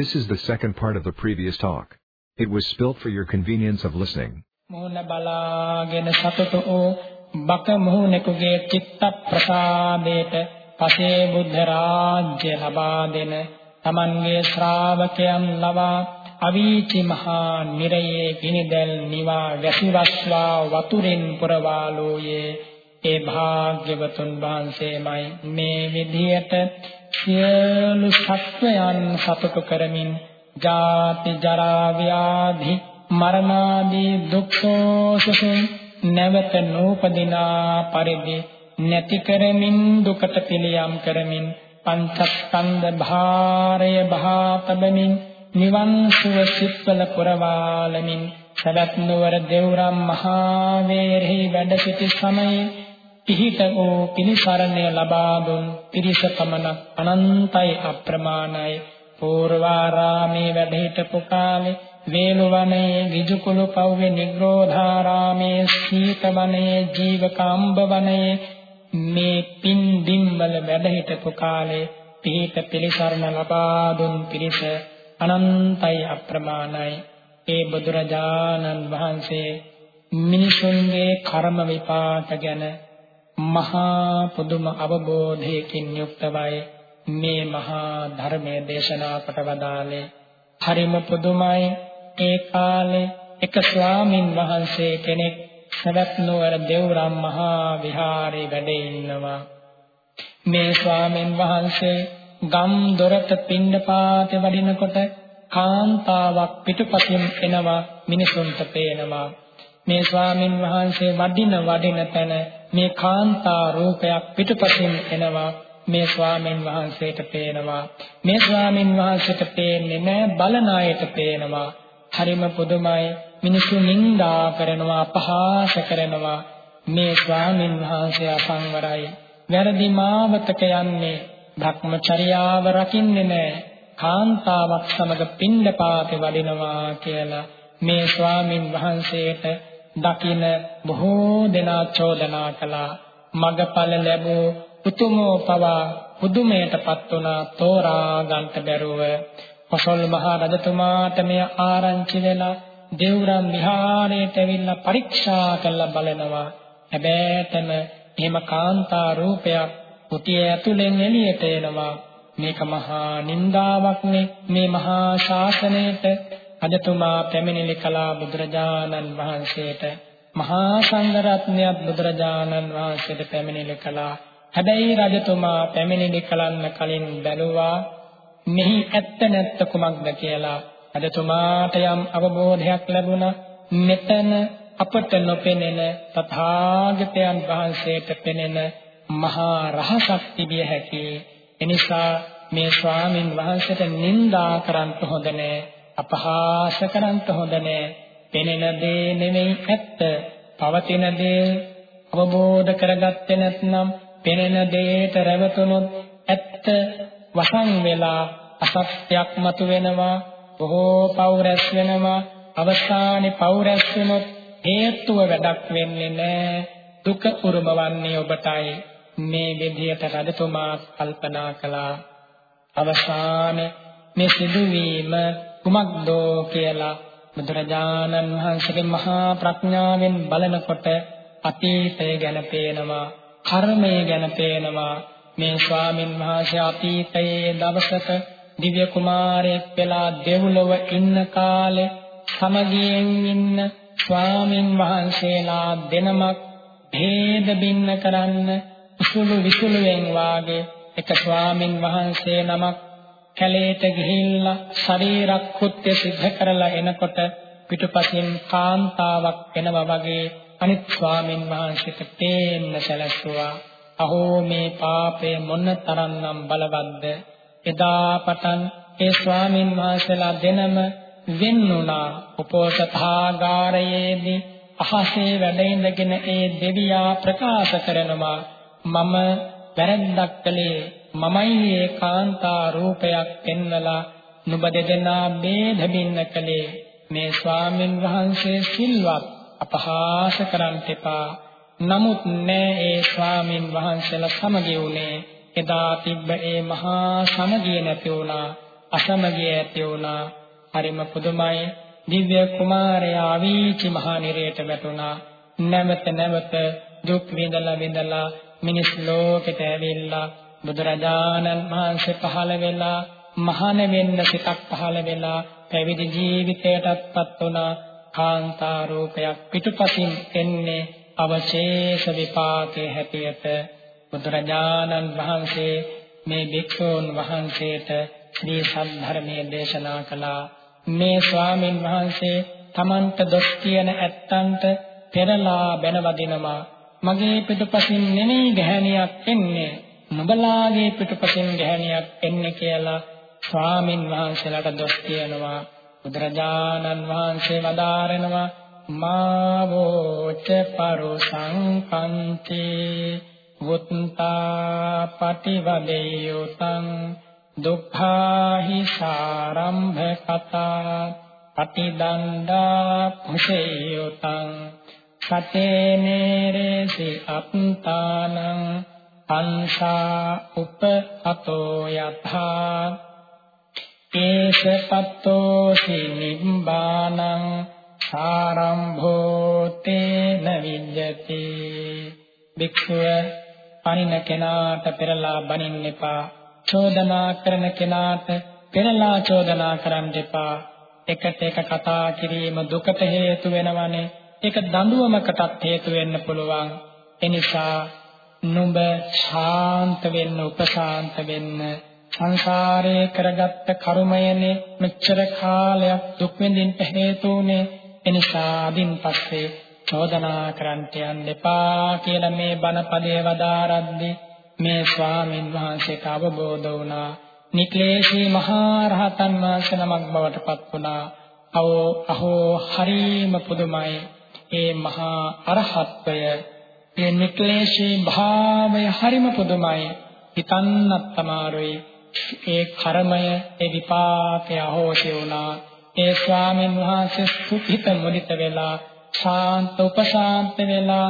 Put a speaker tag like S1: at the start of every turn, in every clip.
S1: This is the second part of the previous talk. It was spilt for your convenience of listening.
S2: මොහොන බලාගෙන සතුටු වූ බක මොහොනෙකුගේ චිත්ත ප්‍රසාදයට පසේ බුද්ධ රාජ්‍ය ලබා දෙන තමන්ගේ ශ්‍රාවකයන් ලවා අවීචි මහා නිරයේ ගිනිදැල් නිවා වැසිවස්වා වතුරින් පුරවාලෝයේ ඒ භාග්‍යවතුන් වහන්සේමයි මේ විදියට සියලු සත්වයන් සතුටු කරමින් ජාති ජරා ව්‍යාධි මරණාදී දුක්ඛෝසසෙන් නැවත නූපදිනා පරිදි නැති කරමින් දුකට පිළියම් කරමින් පංචස්කන්ධ භාරය බහා තබමින් නිවන් සුව සිත්වල පුරවාලමින් සදත් නුවර දෙව්රම් මහා වේරෙහි වැඩ සිටි සමයේ පිහිට වූ පිනිසරණය ලබා දුන් පිරිස පමණක් අනන්තයි අප්‍රමාණයි. පූර්වාරාමේ වැඩ සිටපු කාලේ වේලුවනයේ විජුකුළු පව්වේ නිග්‍රෝධාරාමේ සීත වනයේ ජීවකාම්බ වනයේ මේ පින් දින්වල වැඩ සිටපු කාලේ පිහිට පිළිසරණ ලබා දුන් පිරිස අනන්තයි අප්‍රමාණයි. ඒ බුදුරජාණන් වහන්සේ මිනිසුන්ගේ කර්ම විපාක ගැන මහා පුදුම අවබෝධයකින් යුක්තවයි මේ මහා ධර්මයේ දේශනා කොට වදාළේ. හරිම පුදුමයි. ඒ කාලේ එක ස්වාමින් වහන්සේ කෙනෙක් සවැත් නුවර දෙව්රම් මහා විහාරේ වැඩ ඉන්නවා. මේ ස්වාමින් වහන්සේ ගම් දොරට පිණ්ඩපාතේ වඩිනකොට කාන්තාවක් පිටුපසින් එනවා මිනිසුන්ට පේනවා. මේ ස්වාමින් වහන්සේ වඩින වඩින තැන මේ කාන්තා රූපයක් පිටුපසින් එනවා. මේ ස්වාමින් වහන්සේට පේනවා. මේ ස්වාමින් වහන්සේට පේන්නේ නැහැ බලන අයට පේනවා. හරිම පුදුමයි. මිනිසු නිඳා කරනවා අපහාස කරනවා. මේ ස්වාමින් වහන්සේ අසංවරයි. වැරදි මාවතක යන්නේ භ්‍රමචර්යාව රකින්නේ නැහැ කාන්තාවක් සමග පින්ඩපාතේ වඩිනවා කියලා මේ ස්වාමින් වහන්සේට දකින බොහෝ දෙනා චෝදනා කළා. මගපල ලැබූ උතුමෝ පවා පුදුමයටපත් වුණා තෝරා ගන්නට බැරුව. කොසල් මහ රජතුමාට මෙය ආරංචි වෙලා දේවරම් විහාරයට ඇවිල්ලා පරීක්ෂා කරලා බලනවා. හැබැයිතම එහෙම කාන්තා රූපයක් කුටිය ඇතුලෙන් එළියට එනවා. මේක මහා නින්දාවක්නේ. මේ මහා ශාසනයට අදතුමා පැමිණිලි කලා බුදුරජාණන් වහන්සේට. මහා සංඝරත්නයත් බුදුරජාණන් වහන්සේට පැමිණිලි කළා. හැබැයි රජතුමා පැමිණිලි කලන්න කලින් බැලුවා මෙහි ඇත්ත නැත්ත කුමක්ද කියලා? රජතුමාට යම් අවබෝධයක් ලැබුණා. මෙතන අපට නොපෙනෙන තථාගතයන් වහන්සේට පෙනෙන මහා රහසක් තිබිය හැකියි. එනිසා මේ ස්වාමින් වහන්සේට නිඳා කරන්න හොඳ නෑ. අපහාස කරන්න හොඳ නෑ. පෙනෙන දේ නෙමෙයි ඇත්ත. පවතින දේ අවබෝධ කරගත්තේ නැත්නම් පෙනෙන දේට රැවටුනොත් ඇත්ත වසන් වෙලා අසත්‍යක් මතු වෙනවා බොහෝ පව් රැස් වෙනවා. අවසානයේ පව් රැස් වෙනොත් හේතුව වැඩක් වෙන්නේ නැහැ දුක උරුමවන්නේ ඔබටයි. මේ විදියට රජතුමා කල්පනා කළා. අවසාන මේ සිදුවීම කුමක්දෝ කියලා බුදුරජාණන් වහන්සේගේ මහා ප්‍රඥාවෙන් බලනකොට අතීතය ගැන පේනවා කර්මය ගැන පේනවා. මේ ස්වාමින් වහන්සේ අතීතයේ දවසක දිව්‍ය කුමාරයෙක් වෙලා දෙව්ලොව ඉන්න කාලේ සමගියෙන් ඉන්න ස්වාමින් වහන්සේලා දෙනමක් භේද බින්න කරන්න උසුළු විසුළුෙන් වාගේ එක ස්වාමින් වහන්සේ නමක් කැලේට ගිහිල්ලා ශරීර කෘත්‍ය සිද්ධ කරලා එනකොට පිටුපසින් කාන්තාවක් එනවා වගේ අනිත් ස්වාමින් වහන්සේට පේන්න සැලැස්සුවා. අහෝ මේ පාපය මොන තරම්නම් බලවත්ද? එදා පටන් ඒ ස්වාමින් වහන්සේලා දෙනම වෙන්නුණා. උපෝසථාගාරයේදී අහසේ වැඩ ඉඳගෙන ඒ දෙවියා ප්‍රකාශ කරනවා මම වැරද්දක් කළේ මමයි ඒ කාන්තා රූපයක් පෙන්වලා නුඹ දෙදෙනා බේධ බින්න කළේ මේ ස්වාමින් වහන්සේ සිල්වත් අපහාස කරන්ට එපා නමුත් නෑ ඒ ස්වාමින් වහන්සේලා සමගි වුණේ එදා තිබ්බ ඒ මහා සමගිය නැති වුණා අසමගිය ඇති වුණා. හරිම පුදුමයි. දිව්‍ය කුමාරයා අවීචි මහා නිරයට වැටුණා. නැවත නැවත දුක් විඳලා විඳලා මිනිස් ලෝකෙට ඇවිල්ලා බුදුරජාණන් වහන්සේ පහළ වෙලා මහාන වෙන්න සිතක් පහළ වෙලා පැවිදි ජීවිතයටත්පත් වුණා. කාන්තා රූපයක් පිටුපසින් එන්නේ අවශේෂ විපාකයේ හැටියට. බුදුරජාණන් වහන්සේ මේ භික්ෂූන් වහන්සේට ශ්‍රී සද්ධර්මයේ දේශනා කළා. මේ ස්වාමින් වහන්සේ තමන්ට දොස් කියන ඇත්තන්ට පෙරලා බැනවදිනවා. මගේ පිටුපසින් නෙමෙයි ගැහණියක් එන්නේ. නුඹලාගේ පිටුපසින් ගැහණියක් එන්නේ කියලා ස්වාමින් වහන්සේලාට දොස් කියනවා. බුදුරජාණන් වහන්සේ වදාරනවා මාවෝච පරුසං පන්ති වුත්තා පටිවදේයුතං දුක්ඛාහි සාරම්භ කතා පටිදණ්ඩා පුසේයුතං සතේනේරේසි අප්තානං අංශා උපහතෝ යථා ඒසපත්තෝසි නිබ්බානං ආරම්භෝ තේන විඤ්ඤති. භික්ෂුව පණින කෙනාට පෙරලා බනින්න එපා. චෝදනා කරන කෙනාට පෙරලා චෝදනා කරන්න එපා. එකට එක කතා කිරීම දුකට හේතු වෙනවනේ. ඒක දඬුවමකටත් හේතු වෙන්න පුළුවන්. එනිසා නුඹ ශාන්ත වෙන්න උපශාන්ත වෙන්න. සංසාරේ කරගත්ත කර්මයනේ මෙච්චර කාලයක් දුක් විඳින්න හේතුනේ. එනිසා අදින් පස්සේ චෝදනා කරන්ට යන්න එපා කියලා මේ බණ පදේ වදාරද්දී මේ ස්වාමින් වහන්සේට අවබෝධ වුණා. නික්ලේශී මහා රහතන් වහන්සේ නමක් බවට පත් වුණා. අවෝ අහෝ හරීම පුදුමයි. ඒ මහා අරහත්ත්වය ඒ නික්ලේශී භාවය හරිම පුදුමයි. හිතන්නත් අමාරුයි. ඒ කර්මය ඒ විපාකය අහෝසි වුණා. ඒ ස්වාමීන් වහන්සේ සුඛිත මුදිත වෙලා ශාන්ත උපශාන්ත වෙලා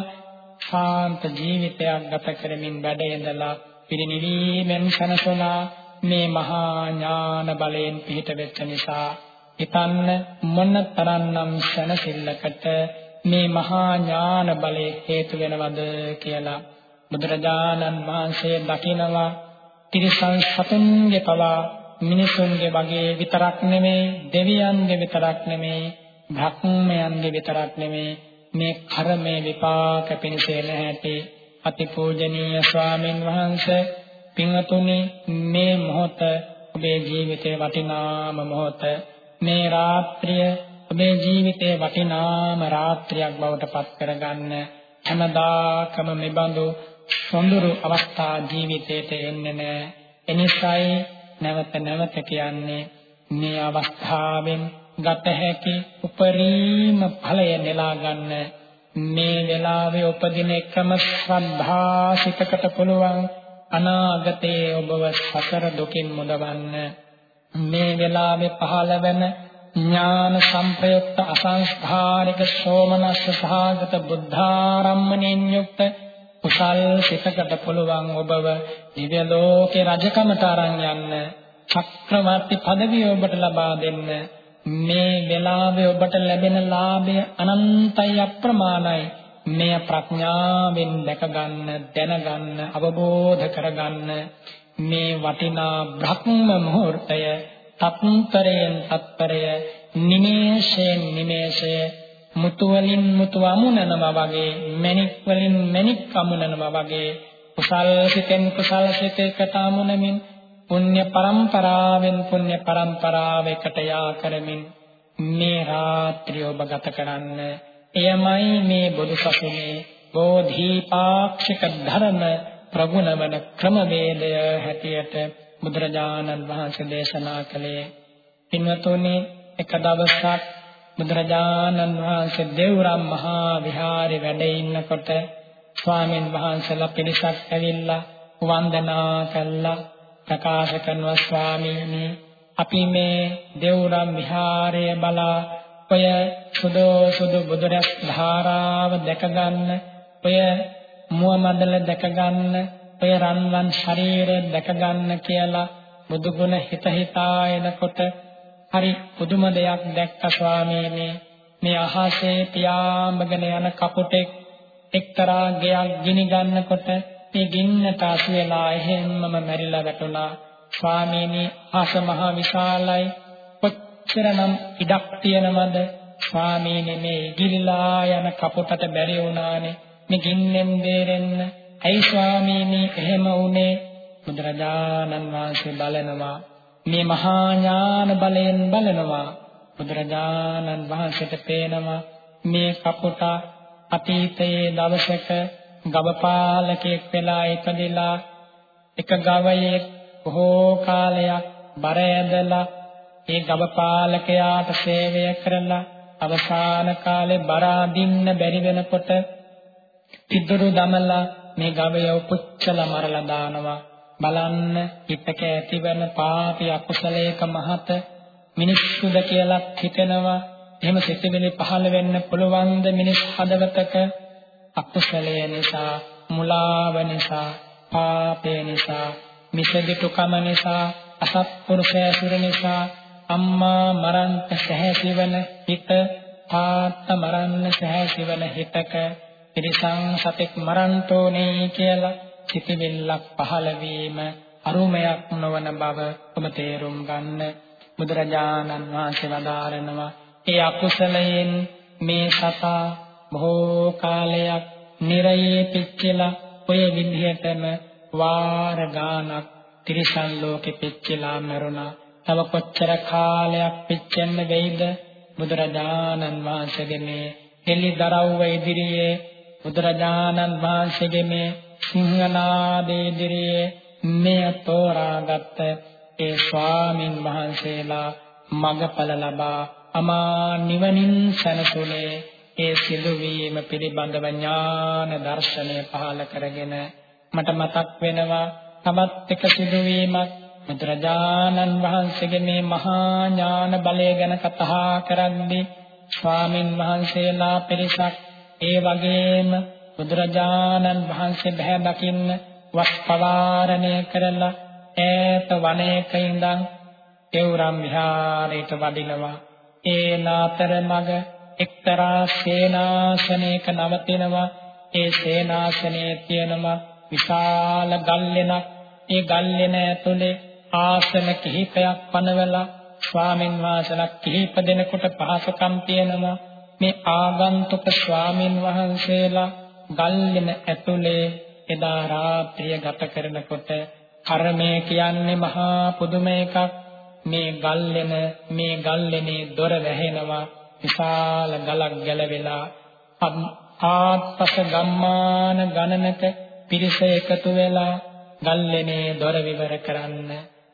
S2: ශාන්ත ජීවිතයක් ගත කරමින් වැඩ ඉඳලා පිරිනිවීමෙන් සනසුණා. මේ මහා ඥාන බලයෙන් පිහිට වෙච්ච නිසා හිතන්න මොන තරම්නම් සනසිල්ලකට මේ මහා ඥාන බලය හේතු වෙනවද කියලා බුදුරජාණන් වහන්සේ දකිනවා. තිරිසන් සතුන්ගේ පවා මිනිසුන්ගේ වගේ විතරක් නෙමේ දෙවියන්ගේ විතරක් නෙමේ භක්මයන්ගේ විතරක් නෙමේ මේ කර්මයේ විපාක පිණිසේ නැහැටි අතිපූජනීය ස්වාමින් වහන්සේ පින්වතුනි මේ මොහොත ඔබේ ජීවිතේ වටිනාම මොහොත මේ රාත්‍රිය ඔබේ ජීවිතේ වටිනාම රාත්‍රියක් බවට පත් කරගන්න හැමදාකම මෙබඳු සොඳුරු අවස්ථා ජීවිතේට එන්නේ නැහැ. එනිසායි නැවත නැවත කියන්නේ මේ අවස්ථාවෙන් ගත හැකි උපරිම ඵලය නෙලා ගන්න මේ වෙලාවේ උපදින එකම ශ්‍රද්ධා සිතකට පුළුවන් අනාගතයේ ඔබව සසර දුකින් මුදවන්න මේ වෙලාවේ පහළ වෙන ඥාන සංප්‍රයුක්ත අසංස්කාරික ශෝමනස්ස සහගත බුද්ධාරම්මණයෙන් යුක්ත කුසල් සිතකට පුළුවන් ඔබව දිව්‍ය ලෝකේ රජකමට අරන් යන්න චක්‍රවර්ති පදවිය ඔබට ලබා දෙන්න. මේ වෙලාවේ ඔබට ලැබෙන ලාභය අනන්තයි අප්‍රමාණයි. මෙය ප්‍රඥාවෙන් දැක ගන්න දැනගන්න අවබෝධ කරගන්න. මේ වටිනා බ්‍රහ්ම මුහූර්තය තත්තරයෙන් තත්තරය නිමේෂයෙන් නිමේෂය මුතු වලින් මුතු අමුණනවා වගේ මණික් වලින් මණික් අමුණනවා වගේ කුසල් සිතෙන් කුසල් සිතේකට අමුණමින් පුණ්‍ය පරම්පරාවෙන් පුණ්‍ය පරම්පරාවකට යා කරමින් මේ රාත්‍රිය ඔබ ගත කරන්න. එයමයි මේ බුදු සසුනේ බෝධිපාක්ෂික ධර්ම ප්‍රගුණ වන ක්‍රමවේදය හැටියට බුදුරජාණන් වහන්සේ දේශනා කළේ. පින්වතුනි එක දවසක් බුදුරජාණන් වහන්සේ දේවරම් මහා විහාරේ වැඩ ඉන්නකොට ස්වාමීන් වහන්සේලා පිරිසක් ඇවිල්ලා වන්දනා කළා. ප්‍රකාශ කරනවා ස්වාමීනි අපි මේ දේවරම් විහාරය බලා ඔය සුදු සුදු බුදුරස් ධාරාව දැක ගන්න ඔය මුව මඩල දැක ගන්න ඔය රන්වන් ශරීරය දැක ගන්න කියලා බුදු ගුණ හිත හිතා එනකොට හරි පුදුම දෙයක් දැක්ක ස්වාමීනි. මේ අහසේ පියාඹගෙන යන කපුටෙක් එක්තරා ගෙයක් ගිනි ගන්නකොට මේ ගින්නට අසු වෙලා එහෙම්මම මැරිලා වැටුණා. ස්වාමීනි ආස මහ විශාලයි. කොච්චරනම් ඉඩක් තියෙනවද? ස්වාමීනි මේ ඉගිලිලා යන කපුටට බැරි වුණානේ. මේ ගින්නෙන් බේරෙන්න. ඇයි ස්වාමීනි එහෙම වුනේ? බුදුරජාණන් වහන්සේ බලනවා. මේ මහා ඥාන බලයෙන් බලනවා. බුදුරජාණන් වහන්සේට පේනවා මේ කපුට අතීතයේ දවසක ගවපාලකෙක් වෙලා ඉපදිලා එක ගවයේ බොහෝ කාලයක් බර ඇදලා ඒ ගවපාලකයාට සේවය කරලා අවසාන කාලේ බර අදින්න බැරි වෙනකොට පිටුරු දමලා මේ ගවය උපුච්චලා මරලා දානවා. බලන්න හිතක ඇතිවන පාපී අකුසලයක මහත මිනිස්සුද කියලා හිතෙනවා. එහෙම සිතිවිලි පහළ වෙන්න පුළුවන් ද මිනිස් හදවතක? අකුසලය නිසා මුලාව නිසා පාපය නිසා මිසදිටුකම නිසා අසත්පුරුෂයසුර නිසා අම්මා මරන්ත සැහැසිවන හිත තාත්තා මරන්න සැහැසිවන හිතක පිරිසං සතෙක් මරන්ටෝනේ කියලා සිතිවිල්ලක් පහළ වීම අරුමයක් නොවන බව ඔබ තේරුම් ගන්න බුදුරජාණන් වහන්සේ වදාරනවා ඒ අකුසලයෙන් මේ සතා බොහෝ කාලයක් නිරයේ පිච්චිලා ඔය විදිහටම වාර ගානක් තිරිසන් ලෝකෙ පිච්චිලා මරුණා. තව කොච්චර කාලයක් පිච්චෙන්න වෙයිද? බුදුරජාණන් වහන්සේගේ මේ එලි දරව්ව ඉදිරියේ බුදුරජාණන් වහන්සේගේ මේ සිංහනාදේ ඉදිරියේ මෙය තෝරාගත්ත ඒ ස්වාමින් වහන්සේලා මගඵල ලබා අමා නිවනින් සැනසුනේ ඒ සිදුවීම පිළිබඳව ඥාන දර්ශනය පහළ කරගෙන මට මතක් වෙනවා තවත් එක සිදුවීමක් බුදුරජාණන් වහන්සේගේ මේ මහා ඥාන බලය ගැන කතා කරද්දී ස්වාමින් වහන්සේලා පිරිසක් ඒ වගේම බුදුරජාණන් වහන්සේ බහැ දකින්න වස් පවාරණය කරලා ඈත වනයක ඉඳන් තෙවුරම් විහාරයට වඩිනවා. ඒ නාතර මග එක්තරා සේනාසනයක නවතිනවා. ඒ සේනාසනයේ තියෙනවා විශාල ගල්ලෙනක්. ඒ ගල්ලෙන ඇතුලේ ආසන කිහිපයක් පනවලා ස්වාමින් වහන්සේලා කිහිප දෙනෙකුට පහසුකම් තියෙනවා. මේ ආගන්තුක ස්වාමින් වහන්සේලා ගල්ලෙන ඇතුලේ එදා රාත්‍රිය ගත කරනකොට කර්මය කියන්නේ මහා පුදුම එකක්. මේ ගල්ලෙන මේ ගල්ලෙනේ දොර වැහෙනවා විශාල ගලක් ගැලවිලා ආත්පස ගම්මාන ගණනක පිරිස එකතු වෙලා ගල්ලෙනේ දොර විවර කරන්න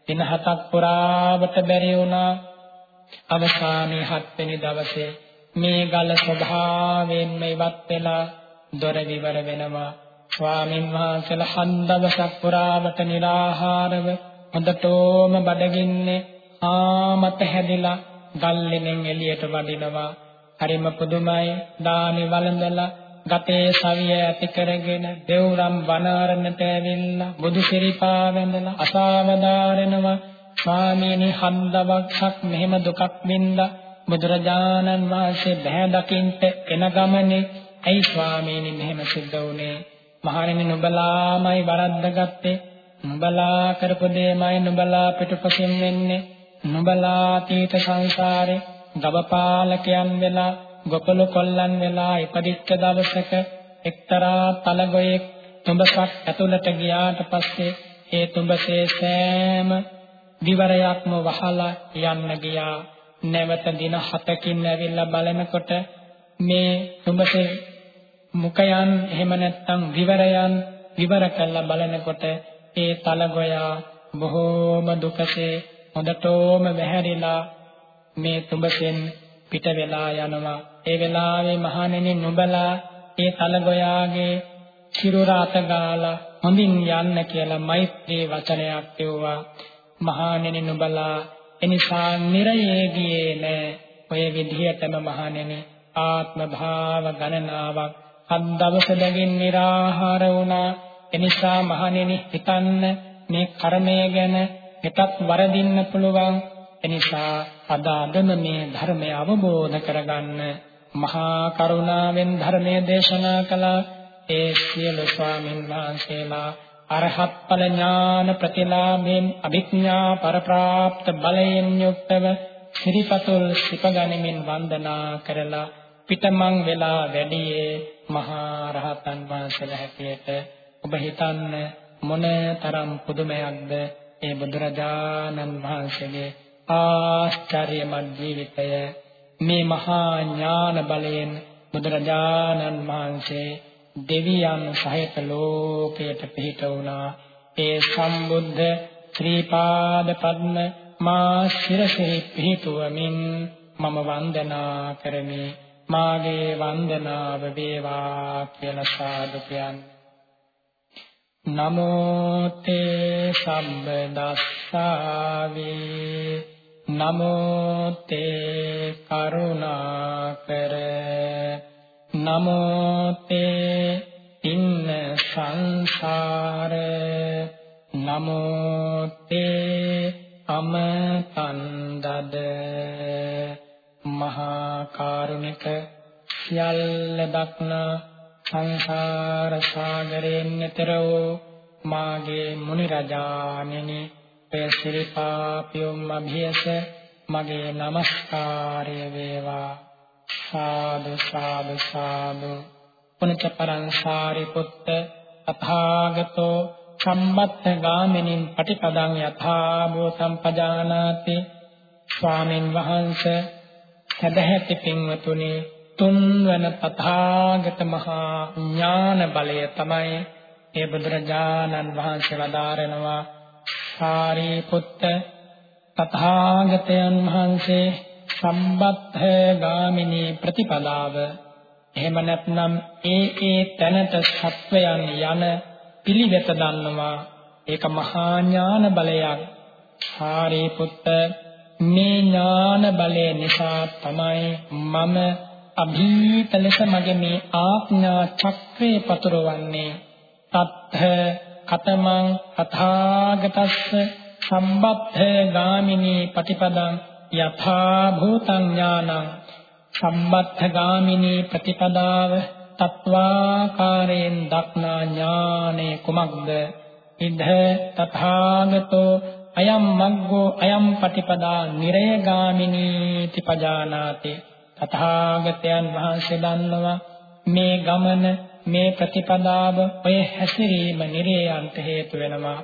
S2: දින හතක් පුරාවට බැරි වුණා. අවසානයේ හත්වෙනි දවසේ මේ ගල ස්වභාවයෙන්ම ඉවත් වෙලා දොර විවර වෙනවා. ස්වාමින් වහන්සේලා හත් දවසක් පුරාවට निराහාරව හොඳටම බඩගින්නේ ආමත හැදිලා ගල්ලෙනෙන් එළියට වඩිනවා. හරිම පුදුමයි. දානි වළඳලා ගතේ සවිය ඇති කරගෙන දෙව්රම් වනාරණට ඇවිල්ලා බුදු සිරිපා වැඳලා අසාවදාරනවා. ස්වාමීනි හන්දවක්ෂක් මෙහෙම දුකක් වින්දා බුදුරජාණන් වහන්සේ බහැ දකින්ට එන ගමනේ ඇයි ස්වාමීනි මෙහෙම සිද්ධ වුනේ? මහණෙනි නුඹලාමයි වරද්දගත්තේ නුඹලා කරපු දෙයමයි නුඹලා පිටුපසින් වෙන්නේ. නුඹලා තීත සංසාරේ ගවපාලකයන් වෙලා ගොපළු කොල්ලන් වෙලා ඉපදිච්ච දවසක එක්තරා තලගොයෙක් තුඹසක් ඇතුළට ගියාට පස්සේ ඒ තුඹසේ සෑම විවරයක්ම වහලා යන්න ගියා. නැවත දින 7කින් ඇවිල්ලා බලනකොට මේ තුඹසේ මුඛයන් එහෙම නැත්නම් විවරයන් විවර කළා බලනකොට ඒ තලගොයා බොහෝම දුකසේ හොඳටම වැහැරිලා මේ තුඹසෙන් පිට වෙලා යනවා. ඒ වෙලාවේ මහණෙනි නුඹලා ඒ තලගොයාගේ සිරුර අත ගාලා හොඳින් යන්න කියලා මෛත්‍රී වචනයක් කියුවා මහණෙනි නුඹලා එනිසා නිරයේ ගියේ නෑ ඔය විදිහටම මහණෙනි ආත්ම භාව ගණනාවක් හත් දවස බැගින් निराහාර වුණා. එනිසා මහණෙනි හිතන්න මේ කර්මය ගැන හෙටත් වරදින්න පුළුවන්. එනිසා අද අදම මේ ධර්මය අවබෝධ කරගන්න මහා කරුණාවෙන් ධර්මයේ දේශනා කළ. ඒ සියලු ස්වාමින් වහන්සේලා අරහත් ඵල ඥාන ප්‍රතිලාභයෙන් අභිඥා පරප්‍රාප්ත බලයෙන් යුක්තව සිරිපතුල් සිපගනිමින් වන්දනා කරලා පිටමං වෙලා වැඩියේ මහා රහතන් වහන්සේලා හැටියට ඔබ හිතන්න මොන තරම් පුදුමයක්ද ඒ බුදුරජාණන් වහන්සේගේ ආශ්චර්යමත් ජීවිතය? මේ මහා ඥාන බලයෙන් බුදුරජාණන් වහන්සේ දෙවියන් සහිත ලෝකයට පිහිට වුණා. ඒ සම්බුද්ධ ශ්‍රී පාද පද්ම මා ශිරසෙහි පිහිටුවමින් මම වන්දනා කරමි. මාගේ වන්දනාව වේවා කියලා සාදු කියන්නේ නමෝ තේ සම්බ දස්සාවේ. නමෝ තේ කරුණාකර. නමෝ තේ ඉන්න සංසාර නමෝ තේ අමතන්දද මහා කාරුණික සියල්ල දක්නා සංසාර සාගරයෙන් එතර වූ මාගේ මුනි රජාණෙනි ඔය සිරිපාපියුම් අභියස මගේ নমස්කාරය වේවා. සාදු සාදු සාදු. පුනිත පරංසාරි පුත්ත අථාගතෝ සම්මත්ත ගාමිනින් පටිපදං යථා භූතම් පජානාති ස්වාමින් වහන්සේ සදහැති පින්වතුනි තුන්වන තථාගත මහා ඥාන බලය තමයි ඒ බුදුරජාණන් වහන්සේ වදාරනවා. සාරිපුත්ත තථාගතයන් වහන්සේ සම්බත්ථ ගාමිනී ප්‍රතිපදාව. එහෙම නැත්නම් ඒ ඒ තැනට සත්වයන් යන පිළිවෙත දන්නවා. ඒක මහා ඥාන බලයක්. සාරිපුත්ත මේ ඥාන බලය නිසා තමයි මම අභීත ලෙස මගේ මේ ආඥා චක්‍රේ පතුරවන්නේ. තත්ථ කතමං අථාගතස්ස සම්බත්ථ ගාමිනී පටිපදං යථා භූතං ඥානං සම්බත්ථ ගාමිනී ප්‍රතිපදාව තත්වාකාරයෙන් දක්නා ඥානේ කුමක්ද ඉද්ධ තථාගතෝ අයම් මග්ගෝ අයම් පටිපදා නිරයගාමිනී තිපජානාති තථාගතයන් වහන්සේ දන්නවා මේ ගමන මේ ප්‍රතිපදාව ඔය හැසිරීම නිරේයන්ට හේතු වෙනවා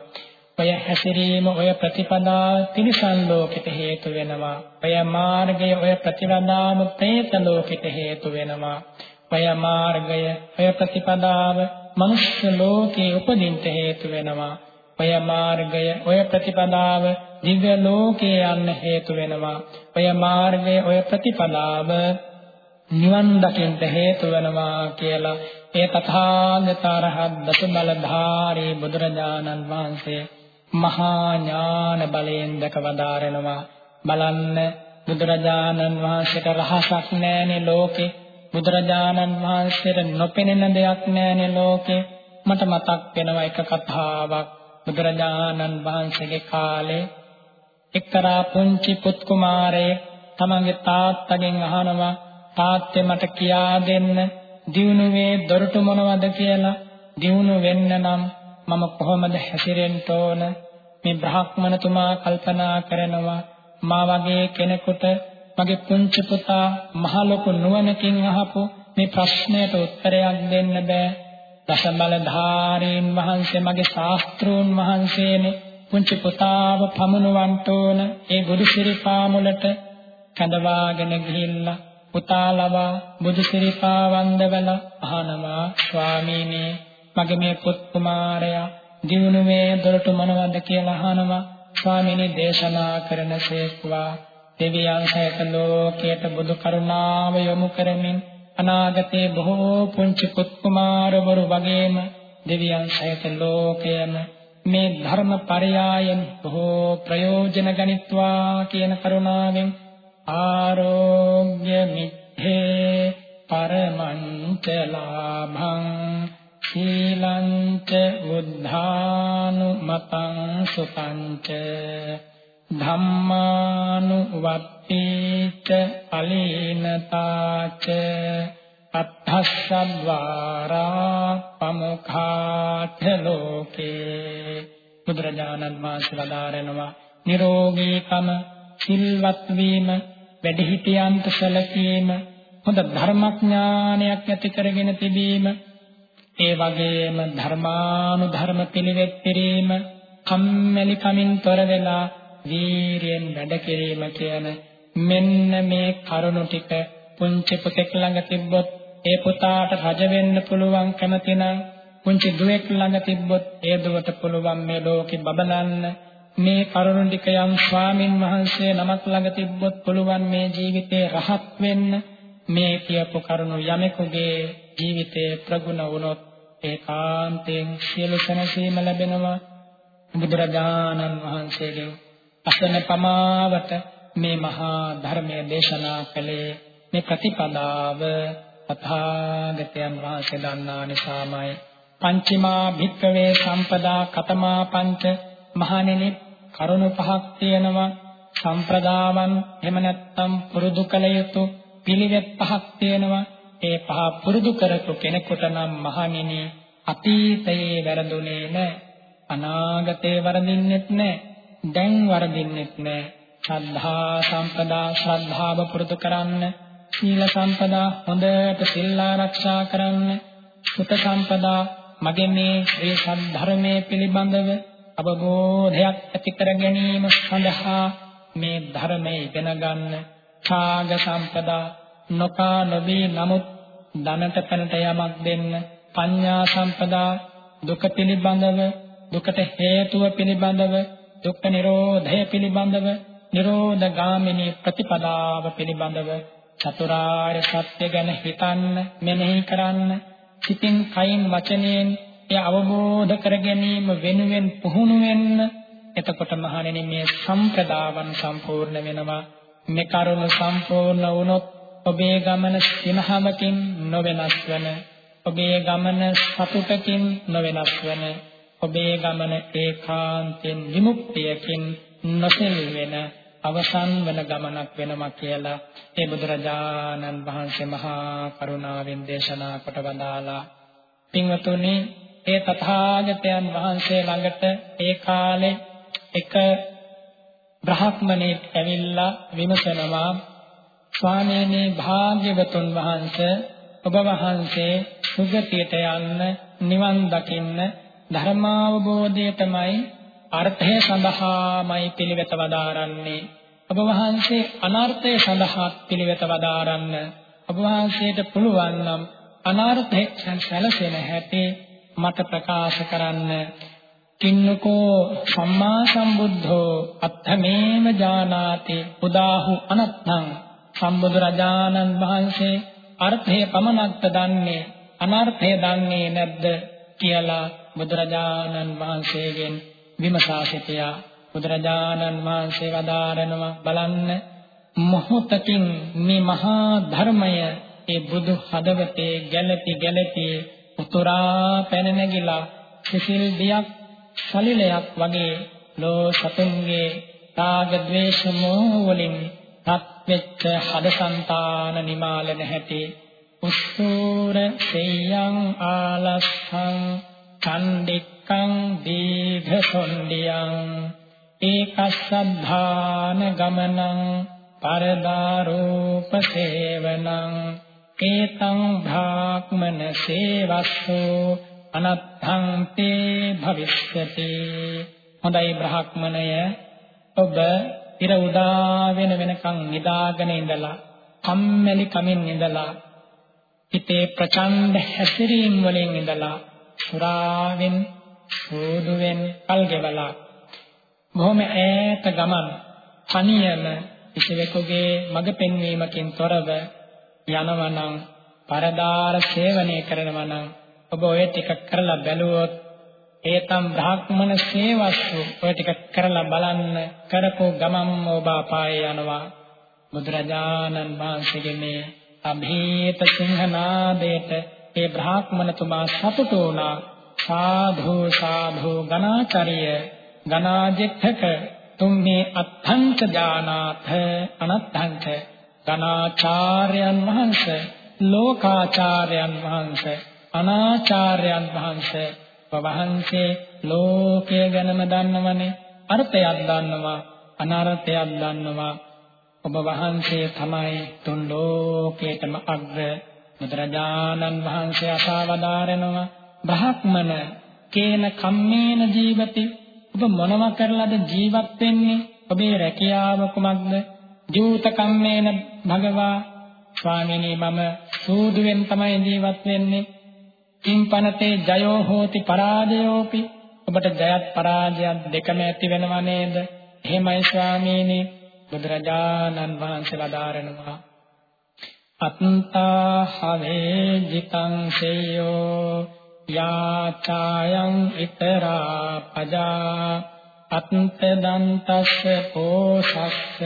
S2: ඔය හැසිරීම ඔය ප්‍රතිපදාව තිරිසන් ලෝකෙට හේතු වෙනවා. ඔය මාර්ගය ඔය ප්‍රතිපදාව പ്രേත ලෝකෙට හේතු වෙනවා. ඔය මාර්ගය ඔය ප්‍රතිපදාව මනුෂ්‍ය ලෝකේ උපදින්න හේතු වෙනවා. ඔය මාර්ගය ඔය ප්‍රතිපදාව දිව්‍ය ලෝකේ යන්න හේතු වෙනවා. ඔය මාර්ගය ඔය ප්‍රතිපදාව නිවන් දකින්න හේතු වෙනවා කියලා ඒ තථාගත රහත් දසබලධාරී බුදුරජාණන් වහන්සේ මහා ඥාන බලයෙන් දකවදාරනවා බලන්න බුදුරජාණන් වහන්සේට රහසක් නැහැනේ ලෝකේ. බුදුරජාණන් වහන්සේට නොපෙනෙන දෙයක් නැහැනේ ලෝකේ. මට මතක් වෙනවා එක කතාවක් බුදුරජාණන් වහන්සේගේ කාලේ. එක්තරා පුංචි පුත් කුමාරයෙක් තමන්ගේ තාත්තගෙන් අහනවා තාත්තේ මට කියා දෙන්න. දිනුවේ දොරටු මොනවද කියලා? දිනු වෙන්න නම් මම කොහොමද හැසිරෙන්න ඕන? මේ බ්‍රාහ්මණතුමා කල්පනා කරනවා මා වගේ කෙනෙකුට මගේ පුංචි පුතා මහ ලොකු නුවණකින් අහපු මේ ප්‍රශ්නයට උත්තරයක් දෙන්න බෑ. දසබලධාරීන් වහන්සේ මගේ ශාස්ත්‍රූන් වහන්සේනේ පුංචි පුතාව පමුණවන්න ඕන ඒ බුදු සිරිපා මුලට කඳවාගෙන ගිහිල්ලා පුතා ලවා බුදු සිරිපා වන්දවලා අහනවා ස්වාමීනි මගේ මේ පුත් කුමාරයා දිනුවේ දොරටු මොනවද කියලා අහනවා. ස්වාමීනි දේශනා කරන සේක්වා. දෙවියන් සහිත ලෝකයට බුදු කරුණාව යොමු කරමින් අනාගතයේ බොහෝ පුංචි පුත් කුමාරවරු වගේම දෙවියන් සහිත ලෝකයම මේ ධර්ම පරයායෙන් බොහෝ ප්‍රයෝජන ගනිත්වා කියන කරුණාවෙන් ආරෝග්‍ය මිත්තේ පරමංච ලාභං සීලංච බුද්ධානුමතං සුතංච ධම්මානුවත්තේච අලීනතාච අත්ථස්සද්වාරා පමුඛාත ලෝකේ බුදුරජාණන් වහන්සේ වදාරනවා නිරෝගීකම සිල්වත් වීම වැඩිහිටියන්ට සැලකීම හොඳ ධර්මඥානයක් ඇති කරගෙන තිබීම ඒ වගේම ධර්මානුධර්ම පිළිවෙත් කිරීම කම්මැලි කමින් තොර වෙලා වීරියෙන් වැඩ කිරීම කියන මෙන්න මේ කරුණු ටික පුංචි පුතෙක් ළඟ තිබ්බොත් ඒ පුතාට රජ වෙන්න පුළුවන් කැමතිනම් පුංචි දුවෙක් ළඟ තිබ්බොත් ඒ දුවට පුළුවන් මේ ලෝකෙ බබලන්න. මේ කරුණු ටික යම් ස්වාමින් වහන්සේ නමක් ළඟ තිබ්බොත් පුළුවන් මේ ජීවිතේ රහත් වෙන්න. මේ කියපු කරුණු යමෙකුගේ ජීවිතේ ප්‍රගුණ වුණොත් ඒකාන්තයෙන් සියලු සැනසීම ලැබෙනවා. බුදුරජාණන් වහන්සේගේ අසන පමාවට මේ මහා ධර්මය දේශනා කළේ මේ ප්‍රතිපදාව තථාගතයන් වහන්සේ දන්නා නිසාමයි. පංචමා භික්කවේ සම්පදා කතමා පංච මහණෙනි කරුණු පහක් තියෙනවා. සම්ප්‍රදාවන් එහෙම නැත්නම් පුරුදු කළ යුතු පිළිවෙත් පහක් තියෙනවා. ඒ පහ පුරුදු කරපු කෙනෙකුට නම් මහණෙනි අතීතයේ වැරදුනේ නැහැ අනාගතේ වරදින්නෙත් නැහැ දැන් වරදින්නෙත් නැහැ ශ්‍රද්ධා සම්පදා ශ්‍රද්ධාව පුරුදු කරන්න සීල සම්පදා හොඳට සිල් ආරක්ෂා කරන්න සුත සම්පදා මගේ මේ ශ්‍රී සද්ධර්මයේ පිළිබඳව අවබෝධයක් ඇති කර ගැනීම සඳහා මේ ධර්මය ඉගෙන ගන්න. ඡාග සම්පදා නොකා නොබී නමුත් ධනට පැනට යමක් දෙන්න පඤ්ඤා සම්පදා දුක පිළිබඳව දුකට හේතුව පිළිබඳව දුක්ඛ නිරෝධය පිළිබඳව නිරෝධ ගාමිනී ප්‍රතිපදාව පිළිබඳව චතුරාර්ය සත්‍ය ගැන හිතන්න මෙනෙහි කරන්න සිතින් කයින් වචනයෙන් ඒ අවබෝධ කර ගැනීම වෙනුවෙන් පුහුණු වෙන්න. එතකොට මහණෙනි මේ සම්ප්‍රදාවන් සම්පූර්ණ වෙනවා. මේ කරුණ සම්පූර්ණ වුණොත් ඔබේ ගමන සිනහවකින් නොවෙනස් වෙන ඔබේ ගමන සතුටකින් නොවෙනස් වෙන ඔබේ ගමන ඒකාන්තයෙන් විමුක්තියකින් නොසෙල් වෙන අවසන් වන ගමනක් වෙනවා කියලා ඒ බුදුරජාණන් වහන්සේ මහා කරුණාවෙන් දේශනා කොට වදාලා පින්වතුනි ඒ තථාගතයන් වහන්සේ ළඟට ඒ කාලේ එක බ්‍රහ්මණෙක් ඇවිල්ලා විමසනවා ස්වාමීනි භාග්‍යවතුන් වහන්සේ ඔබ වහන්සේ සුගතියට යන්න නිවන් දකින්න ධර්මාවබෝධයටමයි අර්ථය සඳහාමයි පිළිවෙත වදාරන්නේ. ඔබ වහන්සේ අනර්ථය සඳහා පිළිවෙත වදාරන්න. ඔබ වහන්සේට පුළුවන් නම් අනර්ථයෙන් සැලසෙන හැටි මට ප්‍රකාශ කරන්න. කින්නකෝ සම්මා සම්බුද්ධෝ අත්තමේම ජානාති උදාහු අනත්තං. සම්බුදු රජාණන් වහන්සේ අර්ථය පමණක්ද දන්නේ අනර්ථය දන්නේ නැද්ද කියලා බුදුරජාණන් වහන්සේගෙන් විමසා සිටියා බුදුරජාණන් වහන්සේ වදාරනවා බලන්න. මොහොතකින් මේ මහා ධර්මය ඒ බුදු හදවතේ ගැළපි ගැළපි උතුරා පැන නැගිලා සිසිල් දියක් සලිලයක් වගේ ලෝ සතුන්ගේ රාග ద్వේෂ මෝහ වලින් රත් වෙච්ච හදසන්තාන නිමාලන හැටි උස්සූර සෙය්‍යං ආලස්සං චණ්ඩික්කං දීඝ සොණ්ඩියං ඒකස්සද්ධාන ගමනං පරදාරූප සේවනං. ඒතං භාක්මන සේවස්සු අනත්තං තේ භවිෂ්‍යති හොඳයි බ්‍රහ්මණය ඔබ ඉර උදා වෙන වෙනකන් නිදාගෙන ඉඳලා කම්මැලි කමින් ඉඳලා හිතේ ප්‍රචණ්ඩ හැසිරීම් වලින් ඉඳලා සුරාවෙන් සූදුවෙන් කල් ගෙවලා බොහොම ඈත ගමන් තනියම කිසිවෙකුගේ මඟ පෙන්වීමකින් තොරව යනවනම් පරදාර සේවනය කරනවනම් ඔබ ඔය ටික කරලා බැලුවොත් ඒතම් බ්‍රාහ්මණ සේවස්සු ඔය ටික කරලා බලන්න. කරපු ගමම්ම ඔබ අපායේ යනවා. බුදුරජාණන් වහන්සේගේ මේ අභීත සිංහනාදයට ඒ බ්‍රාහ්මණතුමා සතුටු වුණා. සාධු සාධු ගණාචාර්ය ගණාජෙත්තක තුම්හි අත්ථංච ජානාත අනත්ථංච ගණාචාර්යයන් වහන්සේ ලෝකාචාර්යයන් වහන්සේ අනාචාර්යයන් වහන්සේ වහන්සේ ලෝකය ගැනම දන්නවනේ. අර්ථයක් දන්නවා අනර්ථයක් දන්නවා. ඔබ වහන්සේ තමයි තුන් ලෝකේටම අග්‍ර. බුදුරජාණන් වහන්සේ අසවදාරනවා. බ්‍රහ්මන කේන කම්මේන ජීවති. ඔබ මොනව කරලාද ජීවත් වෙන්නේ? ඔබේ රැකියාව කුමක්ද? ජූත කම්මේන භගවා. ස්වාමීනි මම සූදුවෙන් තමයි ජීවත් වෙන්නේ. කිම්පනතේ ජයෝ හෝති පරාජයෝපි. ඔබට ජයත් පරාජයත් දෙකම ඇති වෙනව නේද? එහෙමයි ස්වාමීනි. බුදුරජාණන් වහන්සේ වදාරනවා. අත්තා හවේ ජිතං සේයෝ යාචායන් ිතරා පජා. අත්ත දන්තස්ස පෝසස්ස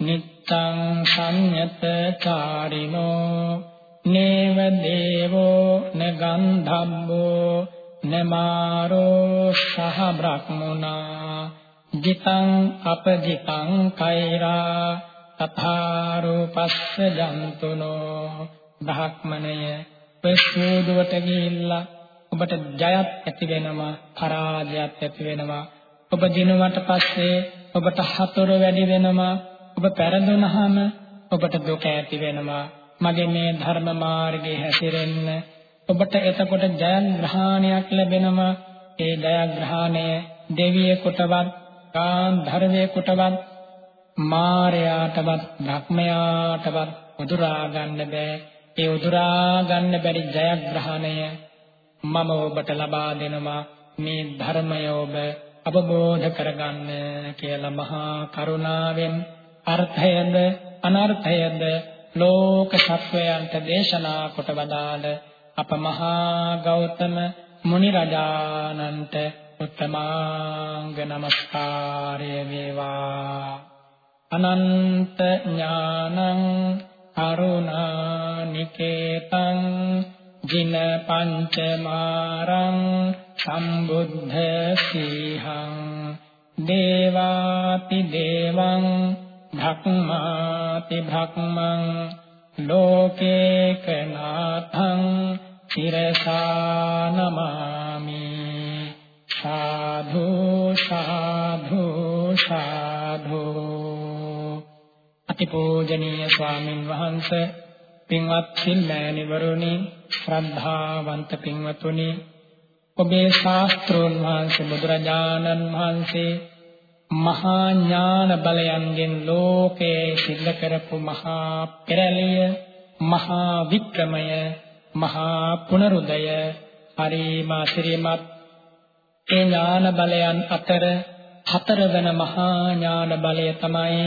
S2: නිත්තං සංයත චාරිනෝ. නේව දේවෝ න ගන්ධම්බෝ නමාරෝ සහ බ්‍රහ්මුණා ජිතං අපජිතං කෛරා තථාරූපස්ස ජන්තුනෝ බ්‍රහ්මණය ප්‍රසෝදුවට ගිහිල්ලා ඔබට ජයත් ඇති වෙනවා පරාජයත් ඇති වෙනවා. ඔබ දිනුවට පස්සේ ඔබට හතර වැඩි වෙනවා. ඔබ පෙරදුනහම ඔබට දුක ඇති වෙනවා. මගේ මේ ධර්ම මාර්ගයේ හැසිරෙන්න. ඔබට එතකොට ජයග්‍රහණයක් ලැබෙනවා. ඒ ජයග්‍රහණය දෙවියෙකුටවත් කාන්ධර්වයෙකුටවත් මාරයාටවත් භක්මයාටවත් උදුරා ගන්න බෑ. ඒ උදුරා ගන්න බැරි ජයග්‍රහණය මම ඔබට ලබා දෙනවා. මේ ධර්මය ඔබ අවබෝධ කරගන්න කියලා මහා කරුණාවෙන් අර්ථයද අනර්ථයද ලෝක සත්වයන්ට දේශනා කොට වදාළ අප මහා ගෞතම මුනි රජානන්ට උත්තමාංග නමස්කාරය වේවා. අනන්ත ඥානං කරුණානිකේතං ජින පංචමාරං සම්බුද්ධ සීහං දේවාති දේවං භක්මාති භක්මං ලෝකේකනාථං සිරසා නමාමි සාධු සාධු සාධු අතිපූජනීය ස්වාමින් වහන්සේ පින්වත් සිල්මෑණිවරුනි ශ්‍රද්ධාවන්ත පින්වතුනි ඔබේ ශාස්ත්‍රෝන් වහන්සේ බුදුරජාණන් වහන්සේ මහා ඥාන බලයන්ගෙන් ලෝකේ සිද්ධ කරපු මහා පෙරළිය මහා වික්‍රමය මහා පුනරුදය. හරිම ශ්‍රීමත් ඒ ඥාන බලයන් අතර හතරවන මහා ඥාන බලය තමයි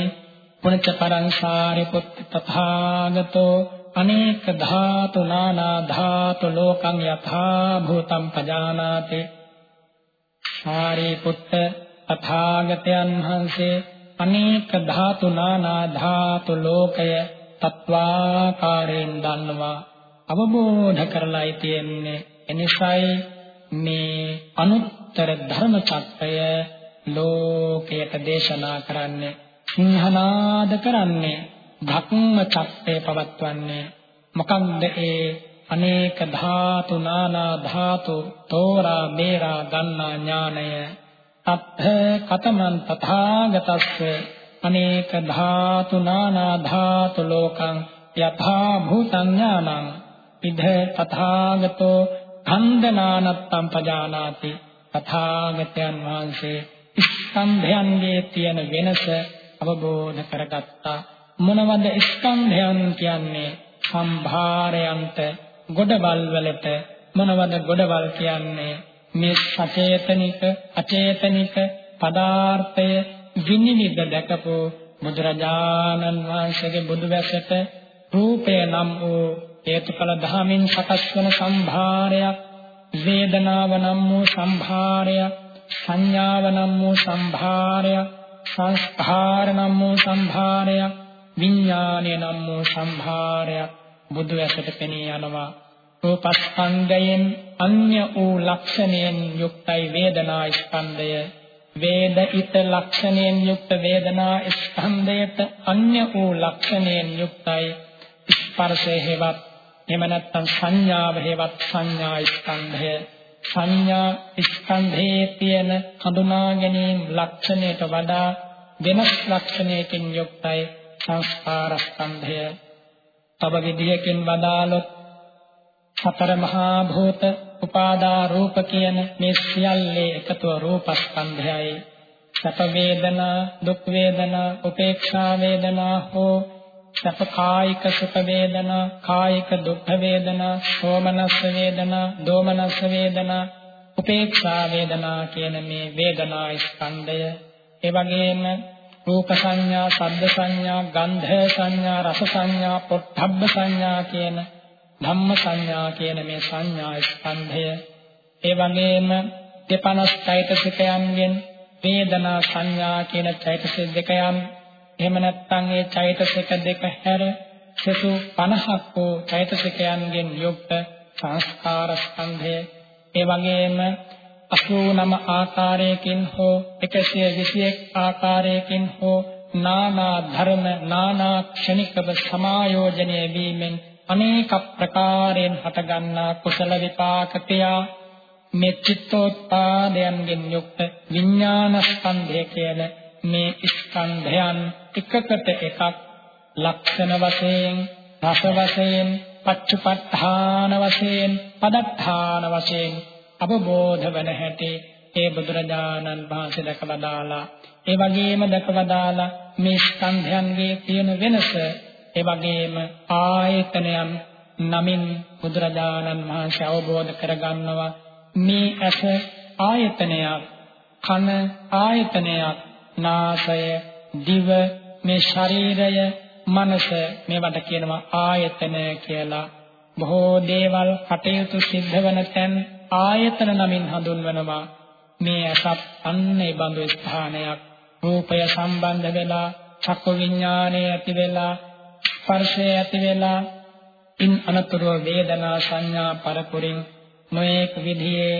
S2: පුණ්‍ය පරංසාරිපුත් තථාගතෝ අනේක ධාතු නානා ධාතු ලෝකං යථා භූතං පජානාති. සාරිපුත්ත තථාගතයන් වහන්සේ අනේක ධාතු නානා ධාතු ලෝකය තත්වාකාරයෙන් දන්නවා අවබෝධ කරලායි තියෙන්නේ. එනිසායි මේ අනුත්තර ධර්ම චක්‍රය ලෝකයට දේශනා කරන්නේ සිංහනාද කරන්නේ භක්ම චක්‍රය පවත්වන්නේ. මොකක්ද ඒ අනේක ධාතු නානා ධාතු තෝරා බේරා ගන්නා ඥානය? තත්ථ කතමන් තථාගතස්ස අනේක ධාතු නානා ධාතු ලෝකං යථා භූතං ඥානං විධ තථාගතෝ ඛණ්ඩනානත්තම් පජානාති තථාගතයන් වහන්සේ ස්කන්ධයන්ගේ තියෙන වෙනස අවබෝධ කරගත්තා. මොනවද ස්කන්ධයන් කියන්නේ? සම්භාරයන්ට ගොඩවල් වලට මොනවද ගොඩවල් කියන්නේ? මේ සචේතනික අචේතනික පදාර්ථය විනිවිද දැකපු බුදුරජාණන් වහන්සේගේ බුදුවැසට රූපය නම් වූ හේතුඵල ධමෙන් සකස් වන සම්භාරයක් වේදනාව නම් වූ සම්භාරයක් සංඥාව නම් වූ සම්භාරයක් සංස්කාර නම් වූ සම්භාරයක් විඥානය නම් වූ සම්භාරයක් බුදු ඇසට පෙනී යනවා. රූපස්කන්ධයෙන් අන්‍ය වූ ලක්ෂණයෙන් යුක්තයි වේදනා ස්කන්ධය. වේදිත ලක්ෂණයෙන් යුක්ත වේදනා ස්කන්ධයට අන්‍ය වූ ලක්ෂණයෙන් යුක්තයි. ස්පර්ශය හේවත් එහෙම නැත්නම් සංඥාව හේවත් සංඥා ස්කන්ධය. සංඥා ස්කන්ධයේ තියෙන හඳුනා ගැනීම ලක්ෂණයට වඩා වෙනස් ලක්ෂණයකින් යුක්තයි සංස්කාර ස්කන්ධය. තව විදියකින් වදාළොත් සතර මහා භූත උපාදා රූප කියන මේ සියල්ලේ එකතුව රූපස්කන්ධයයි. සැප වේදනා, දුක් වේදනා, උපේක්ෂා වේදනා හෝ සැප කායික සුඛ වේදනා, කායික දුක්ඛ වේදනා, සෝමනස්ස වේදනා, දෝමනස්ස වේදනා, උපේක්ෂා වේදනා කියන මේ වේදනා ස්කන්ධය. ඒ වගේම රූප සංඥා, ශබ්ද සංඥා, ගන්ධ සංඥා, රස සංඥා, පොට්ටබ්බ සංඥා කියන ධම්ම සංඥා කියන මේ සංඥා ස්කන්ධය. ඒ වගේම දෙපනස් චෛතසිකයන්ගෙන් වේදනා සංඥා කියන චෛතසික දෙකයන් එහෙම නැත්නම් ඒ චෛතසික දෙක හැර සසු 50ක් වූ චෛතසිකයන්ගෙන් යුක්ත සංස්කාර ස්කන්ධය. ඒ වගේම 89 ආකාරයකින් හෝ 121 ආකාරයකින් හෝ නානා ධර්ම නානා ක්ෂණිකව සමායෝජනය වීමෙන් අනේක ප්‍රකාරයෙන් හටගන්නා කුසල විපාක ක්‍රියා මේ චිත්තෝත්පාදයන්ගෙන් යුක්ත විඥාන ස්කන්ධය කියන මේ ස්කන්ධයන් එකකට එකක් ලක්ෂණ වශයෙන් රස වශයෙන් පච්චපට්ඨාන වශයෙන් පදත්තාන වශයෙන් අවබෝධ වන හැටි ඒ බුදුරජාණන් වහන්සේ දැකලා දාලා ඒ වගේම දැකලා දාලා මේ ස්කන්ධයන්ගේ තියෙන වෙනස ඒ වගේම ආයතනයන් නමින් බුදුරජාණන් වහන්සේ අවබෝධ කරගන්නවා. මේ ඇස ආයතනයක් කන ආයතනයක් නාසය දිව මේ ශරීරය මනස මේවට කියනවා ආයතන කියලා. බොහෝ දේවල් කටයුතු සිද්ධ වෙන තැන් ආයතන නමින් හඳුන්වනවා. මේ ඇසත් අන්න ඒ බඳු ස්ථානයක්. රූපය සම්බන්ධ වෙලා චක්ක විඥානය ඇති වෙලා ස්පර්ශය ඇති වෙලා ඉන් අනතුරුව වේදනා සංඥා පරපුරින් නොඑක විදිහේ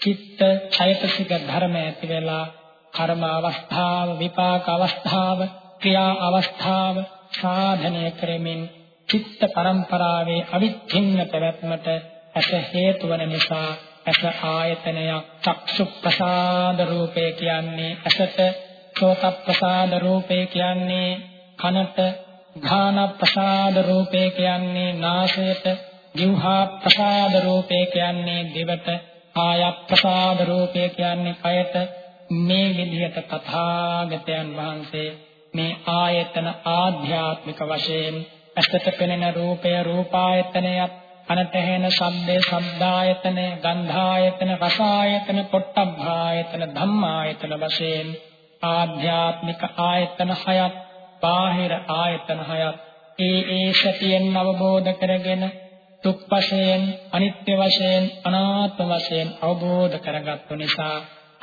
S2: චිත්ත ඡයතසික ධර්ම ඇති වෙලා කර්ම අවස්ථාව විපාක අවස්ථාව ක්‍රියා අවස්ථාව සාධනය කරමින් චිත්ත පරම්පරාවේ අවිච්ඡින්න පැවැත්මට ඇස හේතු වන නිසා ඇස ආයතනයක් චක්සු ප්‍රසාද රූපේ කියන්නේ ඇසට සෝත ප්‍රසාද රූපේ කියන්නේ කනට ඝාන ප්‍රසාද රූපේ කියන්නේ නාසයට જીවහා ප්‍රසාද රූපේ කියන්නේ දිවට කාය ප්‍රසාද රූපේ කියන්නේ කයට. මේ විදිහට තථාගතයන් වහන්සේ මේ ආයතන ආධ්‍යාත්මික වශයෙන් ඇසට පෙනෙන රූපය රූපායතනයත් කනට ඇහෙන ශබ්දේ ශබ්දායතන ගන්ධායතන රසායතන පොට්ටබ්බායතන ධම්මායතන වශයෙන් ආධ්‍යාත්මික ආයතන හයත් බාහිර ආයතන හයත් ඒ ඒ සතියෙන් අවබෝධ කරගෙන දුක් වශයෙන් අනිත්‍ය වශයෙන් අනාත්ම වශයෙන් අවබෝධ කරගත්තු නිසා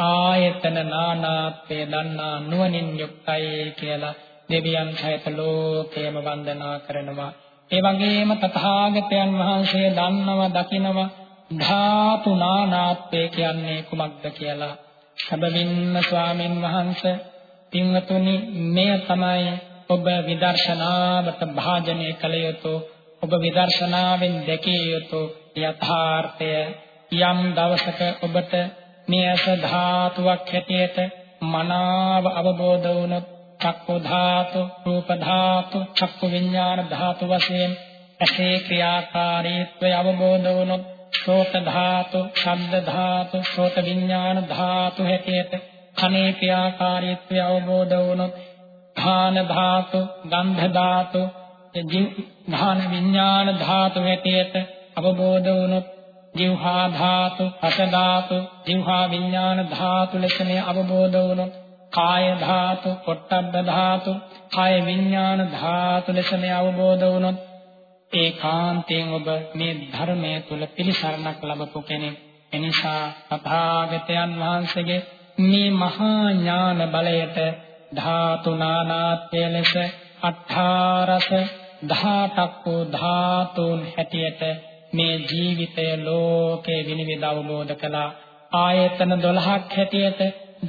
S2: ආයතන නානාත්වය දන්නා නුවණින් යුක්තයි කියලා දෙවියන් සහිත ලෝකයම වන්දනා කරනවා. ඒ වගේම තථාගතයන් වහන්සේ දන්නව දකිනව ධාතු නානාත්වය කියන්නේ කුමක්ද කියලා. සබවින්න ස්වාමින් වහන්සේ පින්වතුනි මෙය තමයි ඔබ විදර්ශනාවට භාජනය කළ යුතු ඔබ විදර්ශනාවෙන් දැකිය යුතු යථාර්ථය. යම් දවසක ඔබට මේ අස ධාතුවක් හැටියට මනාව අවබෝධ වුණොත් චක්කු ධාතු රූප ධාතු චක්කු විඥාන ධාතු වශයෙන් ඇසේ ක්‍රියාකාරීත්වය අවබෝධ වුණොත් සෝත ධාතු ශබ්ද ධාතු සෝත විඥාන ධාතු හැටියට කනේ ක්‍රියාකාරීත්වය අවබෝධ වුණොත් ධාන ධාතු ගන්ධ ධාතු ධාන විඥාන ධාතු හැටියට අවබෝධ වුණොත් ජීවහා ධාතු රස ධාතු ජීවහා විඥාන ධාතු ලෙස මේ අවබෝධ වුණොත් කාය ධාතු පොට්ටබ්බ ධාතු කාය විඥාන ධාතු ලෙස මේ අවබෝධ වුණොත් ඒකාන්තයෙන් ඔබ මේ ධර්මයේ තුල පිළිසරණක් ලැබපු කෙනෙක්. එනිසා තථාගතයන් වහන්සේගේ මේ මහා ඥාන බලයට ධාතු නානාත්ය ලෙස අට්ඨාරස 18ක් වූ ධාතුන් හැටියට මේ ජීවිතය ලෝකේ විනිවිද අවබෝධ කළා. ආයතන 12ක් හැටියට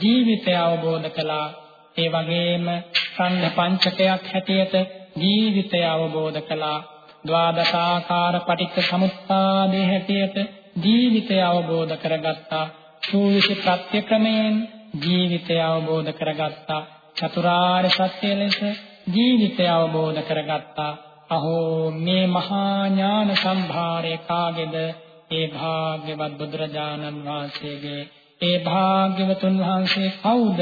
S2: ජීවිතය අවබෝධ කළා. ඒ වගේම සංඝ පංචකයක් හැටියට ජීවිතය අවබෝධ කළා. ද්වාදශාකාර පටිච්ච සමුප්පාදයේ හැටියට ජීවිතය අවබෝධ කරගත්තා. සූවිසි ප්‍රත්‍යක්‍රමයෙන් ජීවිතය අවබෝධ කරගත්තා. චතුරාර්ය සත්‍ය ලෙස ජීවිතය අවබෝධ කරගත්තා. අහෝ මේ මහා ඥාන සම්භාරේ කාගේද? ඒ භාග්‍යවත් බුදුරජාණන් වහන්සේගේ. ඒ භාග්‍යවතුන් වහන්සේ කවුද?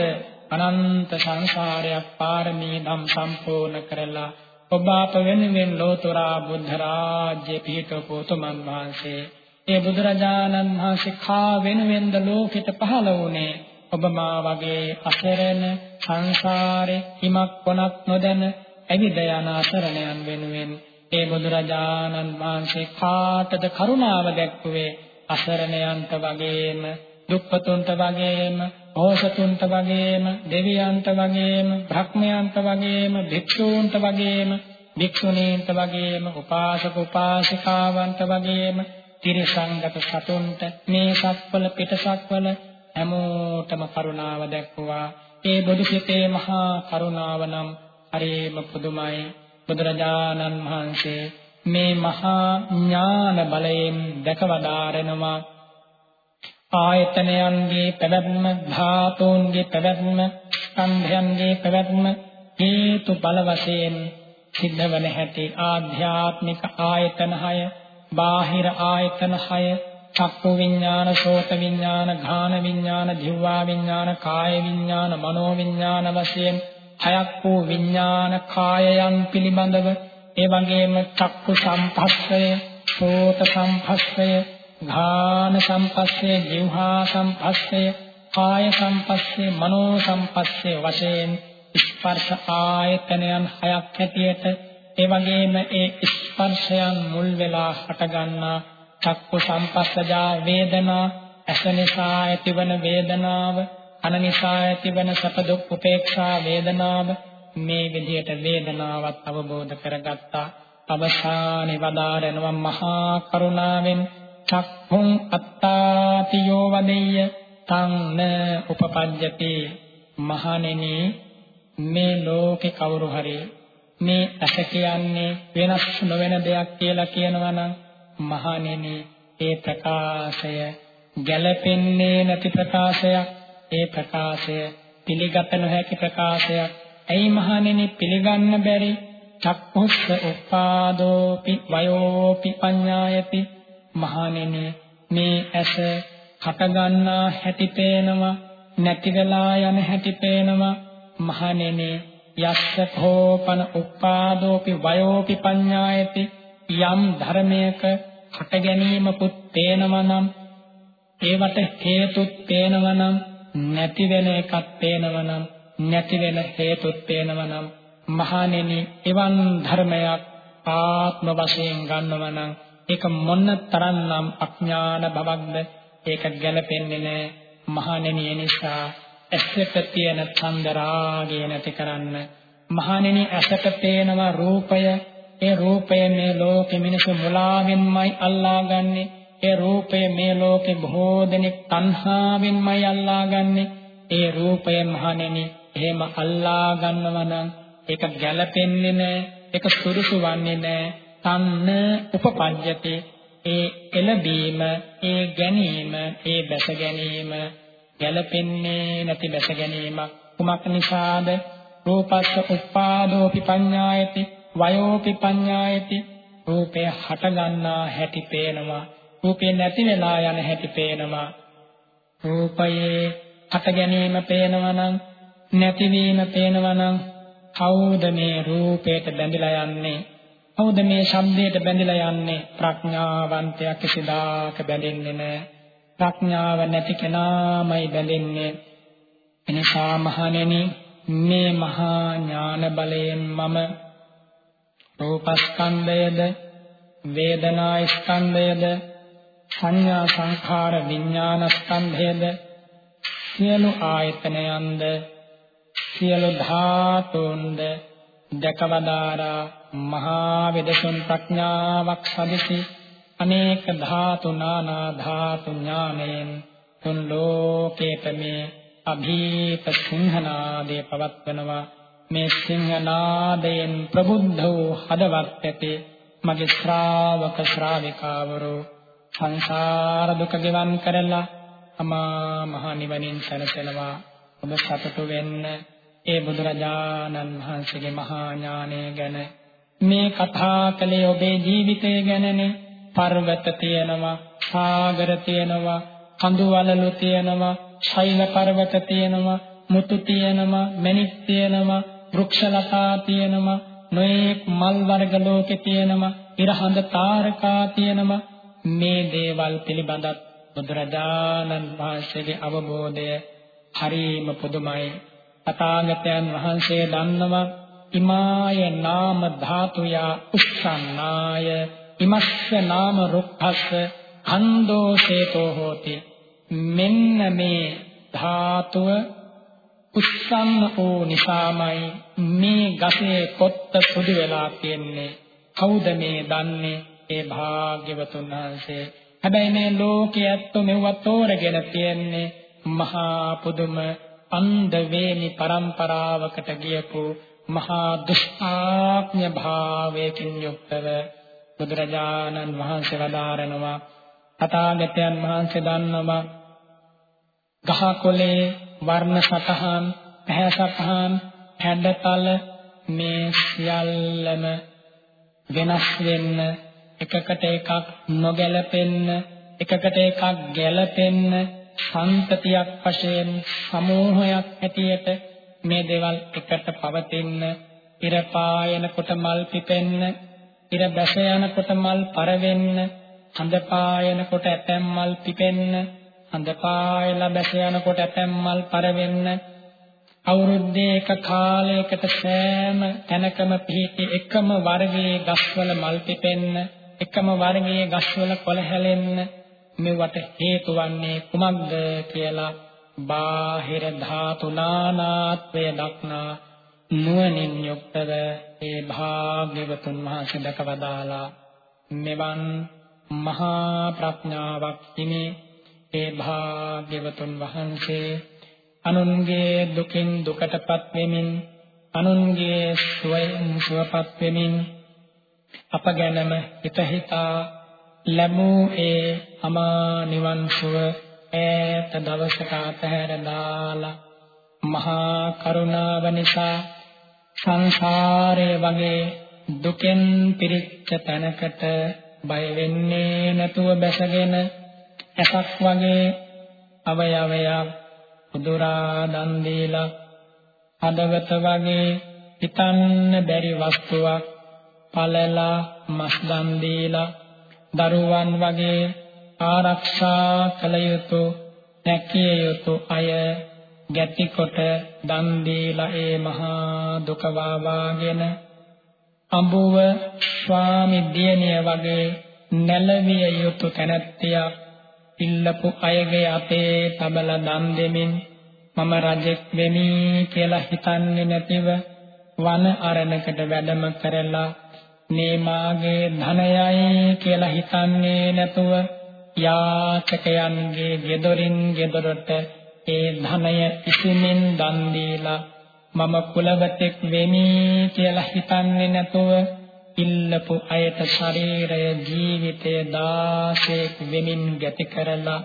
S2: අනන්ත සංසාරයක් පාරමී ධම් සම්පූර්ණ කරලා ඔබ අප වෙනුවෙන් ලෝතුරා බුද්ධ රාජ්‍ය පිහිටවපු තුමන් වහන්සේ ඒ බුදුරජාණන් වහන්සේ කා වෙනුවෙන්ද ලෝකෙට පහළ වුණේ? ඔබ මා වගේ අසරණ සංසාරේ හිමක් කොනක් නොදැන ඇවිද යන අසරණයන් වෙනුවෙන් ඒ බුදුරජාණන් වහන්සේ කාටද කරුණාව දැක්ුවේ අසරණයන්ට වගේම දුක්ඛතුන්ට වගේම ඕසතුන්ට වගේම දෙවියන්ට වගේම බ්‍රහ්මයන්ට වගේම භික්ෂූන්ට වගේම භික්ෂුණීන්ට වගේම උපාසක උපාසිකාවන්ට වගේම තිරසංගත සතුන්ට මේ සක්වල පිටසක්වල හැමෝටම කරුණාව දැක්වුවා. ඒ බුදු සිතේ මහා කරුණාව නම් හරිම පුදුමයි. බුදුරජාණන් වහන්සේ මේ මහා ඥාන බලයෙන් දැකවදාරනවා. ආයතනයන්ගේ පැවැත්ම ධාතුන්ගේ පැවැත්ම ස්කන්ධයන්ගේ පැවැත්ම හේතු බල වශයෙන් සිද්ධවන හැටි ආධ්‍යාත්මික ආයතන 6 බාහිර ආයතන 6 චක්කු විඥාන සෝත විඥාන ඝාන විඥාන දිව්වා විඥාන කාය විඥාන මනෝ විඥාන වශයෙන් හයක් වූ විඥාන කායයන් පිළිබඳව ඒ වගේම චක්කු සම්පස්සය සෝත සම්පස්සය ඝාන සම්පස්සේ જીවහා සම්පස්සේ කාය සම්පස්සේ මනෝ සම්පස්සේ වශයෙන් ස්පර්ශ ආයතනයන් හයක් හැටියට ඒ වගේම ඒ ස්පර්ශයන් මුල් වෙලා හටගන්නා චක්කු සම්පස්සජා වේදනා ඇස නිසා ඇතිවන වේදනාව කන නිසා ඇතිවන සැප දුක් උපේක්ෂා වේදනාව මේ විදිහට වේදනාවත් අවබෝධ කරගත්තා. අවසානයේ වදාරනවා මහා කරුණාවෙන්. චක්ඛුං අත්තාතියෝ වදෙය්‍ය. තං න උපපජ්ජති. මහණෙනි මේ ලෝකේ කවුරු හරි මේ ඇස කියන්නේ වෙනස් නොවන දෙයක් කියලා කියනවා නම් මහණෙනි ඒ ප්‍රකාශය ගැළපෙන්නේ නැති ප්‍රකාශයක්. ඒ ප්‍රකාශය පිළිගත නොහැකි ප්‍රකාශයක්. ඇයි මහණෙනි පිළිගන්න බැරි? චක්ඛුස්ස උපාදෝපි වයෝපි පඤ්ඤායති. මහණෙනි මේ ඇස හටගන්නා හැටි පේනවා නැති වෙලා යන හැටි පේනවා. මහණෙනි යස්ස කෝපන උපාදෝපි වයෝපි පඤ්ඤායති යම් ධර්මයක හට ගැනීමකුත් පේනවා නම් ඒවට හේතුත් පේනවා නම් නැති වෙන එකක් පේනවා නම් නැති වෙන හේතුත් පේනවා නම් මහණෙනි එවන් ධර්මයක් ආත්ම වශයෙන් ගන්නවා නම් ඒක මොන තරම්නම් අඥාන බවක්ද? ඒක ගැලපෙන්නේ නැහැ මහණෙනි නිසා ඇසට තියෙන චන්දරාගය නැති කරන්න. මහණෙනි ඇසට පේනවා රූපය. ඒ රූපය මේ ලෝකෙ මිනිසු මුලාවෙන්මයි අල්ලාගන්නේ. ඒ රූපය මේ ලෝකෙ බොහෝ දෙනෙක් තණ්හාවෙන්මයි අල්ලාගන්නේ. ඒ රූපය මහණෙනි එහෙම අල්ලා ගන්නවා නම් ඒක ගැලපෙන්නේ නැහැ ඒක සුරුසු වන්නේ නැහැ තන්න උපපඤ්ඤති ඒ එළබීම ඒ ගැනීම ඒ බැස ගැනීම ගැලපෙන්නේ නැති බැස ගැනීමක්. කුමක් නිසාද? රූපස්ස උපාදෝපි පඤ්ඤායති වයෝපි පඤ්ඤායති රූපය හට ගන්නා හැටි පේනවා. රූපේ නැති වෙලා යන හැටි පේනවා. රූපයේ හට ගැනීම පේනවා නම් නැතිවීම පේනවා නම් කවුද මේ රූපයට බැඳිලා යන්නේ? කවුද මේ ශබ්දයට බැඳිලා යන්නේ? ප්‍රඥාවන්තයා කිසිදාක බැඳෙන්නේ නැහැ. ප්‍රඥාව නැති කෙනාමයි බැඳෙන්නේ. එනිසා මහණෙනි මේ මහා ඥාන බලයෙන් මම රූපස්කන්ධයද වේදනා ස්කන්ධයද සංඥා සංඛාර විඥාන ස්කන්ධයද සියලු ආයතනයන්ද සියලු ධාතුන්ද දැකවදාරා මහා වෙදසුන් ප්‍රඥාවක් සදිසි අනේක ධාතු නානා ධාතු ඥානෙන් තුන් ලෝකේත මේ අභීත සිංහනාදේ පවත්වනවා මේ සිංහනාදයෙන් ප්‍රබුද්ධ වූ හදවත් ඇති මගේ ශ්‍රාවක ශ්‍රාවිකාවරු සංසාර දුක ගෙවන් කරලා අමා මහ නිවනින් සැනසෙනවා ඔබ සතුටු වෙන්න। ඒ බුදුරජාණන් වහන්සේගේ මහා ඥානය ගැන। මේ කතා කළේ ඔබේ ජීවිතය ගැනනේ। පර්වත තියෙනවා සාගර තියෙනවා කඳු වලලු තියෙනවා ශෛල පර්වත තියෙනවා මුතු තියෙනවා මණික් තියෙනවා වෘක්ෂලතා තියෙනවා නොඑක් මල් වර්ග ලෝකේ තියෙනවා ඉරහඳ තාරකා තියෙනවා. මේ දේවල් පිළිබඳත් බුදුරජාණන් වහන්සේගේ අවබෝධය හරීම පුදුමයි. තථාගතයන් වහන්සේ දන්නවා ඉමාය නාම ධාතුය උස්සන්නාය ඉමස්ස නාම රුක්ඛස්ස ඛණ්ඩෝසේතෝ හෝති. මෙන්න මේ ධාතුව උස්සන්න වූ නිසාමයි මේ ගසේ පොත්ත සුදු වෙලා තියෙන්නේ. කවුද මේ දන්නේ? ඒ භාග්‍යවතුන් වහන්සේ. හැබැයි මේ ලෝකයේ ඇත්ත මෙව තෝරගෙන තියෙන්නේ මහා පුදුම අන්ධ වේනි પરම්පරාවකට ගියපු මහා දුෂ්ටාඥ භාවයකින් යුක්තව බුදුරජාණන් වහන්සේ වදාරනවා තථාගතයන් වහන්සේ දන්නවා ගහකොලේ වර්ණ සතහන් පැහැ සතහන් හැඩතල මේ සියල්ලම වෙනස් වෙන්න එකකට එකක් නොගැලපෙන්න එකකට එකක් ගැලපෙන්න සම්පතියක් වශයෙන් සමූහයක් හැටියට මේ දේවල් එකට පවතින්න ඉර පායනකොට මල් පිපෙන්න ඉර බැස යනකොට මල් පරවෙන්න හඳ පායනකොට ඇතැම් මල් පිපෙන්න හඳ පායලා බැස යනකොට ඇතැම් මල් පරවෙන්න. අවුරුද්දේ එක කාලයකට සෑම තැනකම පිහිටි එකම වර්ගයේ ගස්වල මල් පිපෙන්න එකම වර්ගයේ ගස්වල කොළ හැලෙන්න මෙවට හේතු වන්නේ කුමක්ද කියලා බාහිර ධාතු නානාත්වය දක්නා නුවණින් යුක්තව ඒ භාග්‍යවතුන් වහන්සේ දකවදාලා මෙවන් මහා ප්‍රඥාවක් හිමි. ඒ භාග්‍යවතුන් වහන්සේ අනුන්ගේ දුකින් දුකටපත් වෙමින් අනුන්ගේ සුවයෙන් සුවපත් වෙමින් අප ගැනම හිත හිතා ලැබූ ඒ අමා නිවන් සුව ඈත දවසක අතහැර දාලා මහා කරුණාව නිසා සංසාරයේ වගේ දුකෙන් පිරිච්ච තැනකට බය වෙන්නේ නැතුව බැසගෙන ඇසක් වගේ අවයවයක් උදුරා දන් දීලා හදවත වගේ හිතන්න බැරි වස්තුවක් පළලා මස් දන් දීලා දරුවන් වගේ ආරක්ෂා කළ යුතු නැකිය යුතු අය ගැටිකොට දන් දීලා ඒ මහා දුක වාවාගෙන අඹුව ස්වාමි දියණිය වගේ නැලවිය යුතු තැනැත්තියක් ඉල්ලපු අයගේ අපේ තබල දන් දෙමින් මම රජෙක් වෙමි කියලා හිතන්නේ නැතිව වන අරණකට වැඩම කරලා මේ මාගේ ධනයයි කියලා හිතන්නේ නැතුව යාචකයන්ගේ ගෙදරින් ගෙදරට ඒ ධනය ඉසිමින් දන් දීලා මම කුලවතෙක් වෙමි කියලා හිතන්නේ නැතුව ඉල්ලපු අයට ශරීරය ජීවිතය දාසෙක් වෙමින් ගති කරලා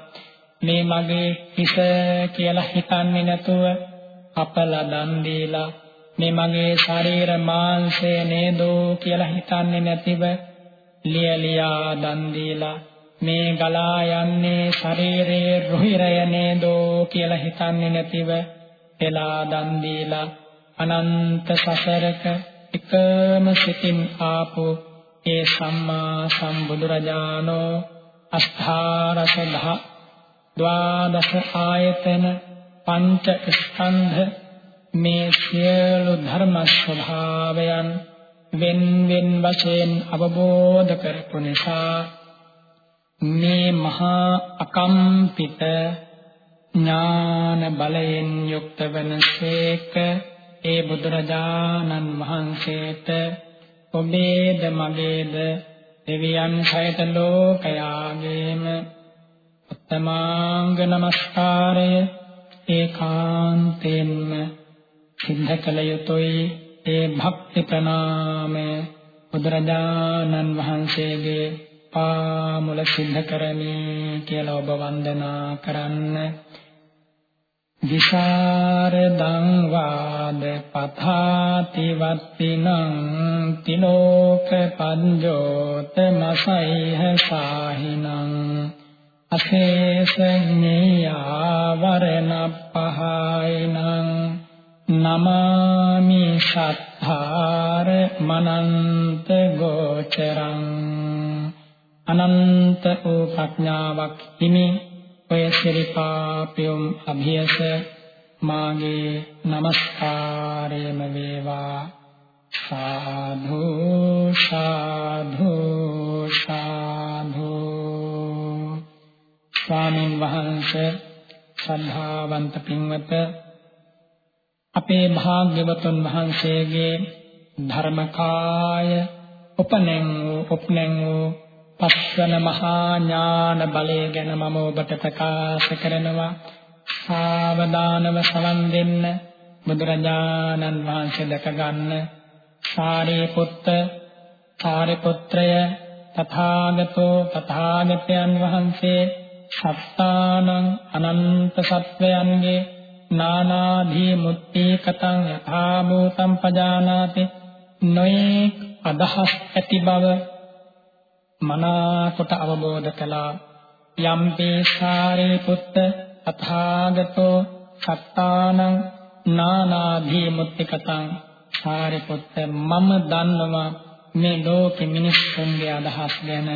S2: මේ මගේ හිස කියලා හිතන්නේ නැතුව අපලා දන් දීලා මේ මගේ ශරීර මාංශය නේදෝ කියලා හිතන්නේ නැතිව ලියලියා දන් දීලා මේ ගලා යන්නේ ශරීරයේ රුහිරය නේදෝ කියලා හිතන්නේ නැතිව එලා දන් දීලා අනන්ත සසරක එකම සිතින් ආපු ඒ සම්මා සම්බුදුරජාණෝ අෂ්ඨාරස දහ ද්වාදශ ආයතන පංච ස්කන්ධ මේ සියලු ධර්ම ස්වභාවයන් වෙන් වෙන් වශයෙන් අවබෝධ කරපු නිසා මේ මහා අකම්පිත ඥාන බලයෙන් යුක්ත වනසේක ඒ බුදුරජාණන් වහන්සේට ඔබේද මගේද දෙවියන් සහිත ලෝකයාගේම උත්තමාංග නමස්කාරය ඒකාන්තයෙන්ම සිද්ධ කළ යුතුයි. ඒ භක්ති ප්‍රණාමය බුදුරජාණන් වහන්සේගේ පාමුල සිද්ධ කරමි කියලා ඔබ වන්දනා කරන්න. විසරදං වාද පථාති වත්තිනං තිලෝක පඤ්ජෝත මසයිහ සාහිනං අශේෂඤ්ඤා වරණ පහයිනං නමාමි සත්තාර මනන්ත ගෝචරං අනන්ත වූ ප්‍රඥාවක් හිමි. ඔය ශිරිපාපියුම් අභියස මාගේ নমස්කාරයම වේවා. සාධු සාධු සාධු. ස්වාමීන් වහන්සේ ශ්‍රද්ධාවන්ත පින්වත අපේ භාග්‍යවතුන් වහන්සේගේ ධර්මකාය උපනෙන් වූ උපනෙන් වූ පස්වන මහා ඥාන බලය ගැන මම ඔබට ප්‍රකාශ කරනවා. සාවධානව සවන් දෙන්න බුදුරජාණන් වහන්සේ දැක ගන්න. සාරිපුත්ත සාරිපුත්‍රය තථාගතෝ තථාගතයන් වහන්සේ සත්තානං අනන්ත සත්වයන්ගේ නානාදී මුත්‍ති කතං යථා භූතං පජානාති. නොයේ අදහස් ඇති බව මනාකොට අවබෝධ කළා. යම්පි සාරේ පුත්ත අථාගතෝ සත්තානං නානාදී මුත්තිකතං. සාරේ පුත්ත මම දන්නවා මේ ලෝකෙ මිනිස්සුන්ගේ අදහස් ගැන.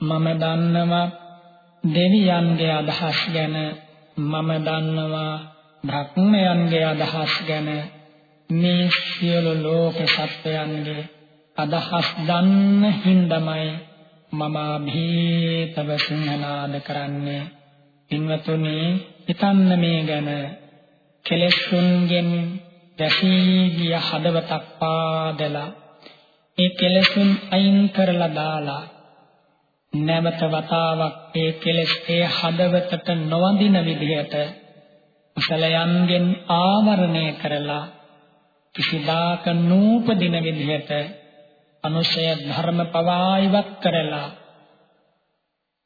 S2: මම දන්නවා දෙවියන්ගේ අදහස් ගැන. මම දන්නවා භක්මයන්ගේ අදහස් ගැන. මේ සියලු ලෝක සත්වයන්ගේ අදහස් දන්න හින්දමයි මම භීතව සිංහනාද කරන්නේ. පින්වතුනි හිතන්න මේ ගැන. කෙලෙසුන්ගෙන් දැසී ගිය හදවතක් පාදලා ඒ කෙලෙසුන් අයින් කරලා දාලා නැවත වතාවක් ඒ කෙලෙස් ඒ හදවතට නොවඳින විදිහට කුසලයන්ගෙන් ආවරණය කරලා කිසිදාක නූපදින විදිහට අනුශය ධර්ම පවා ඉවත් කරලා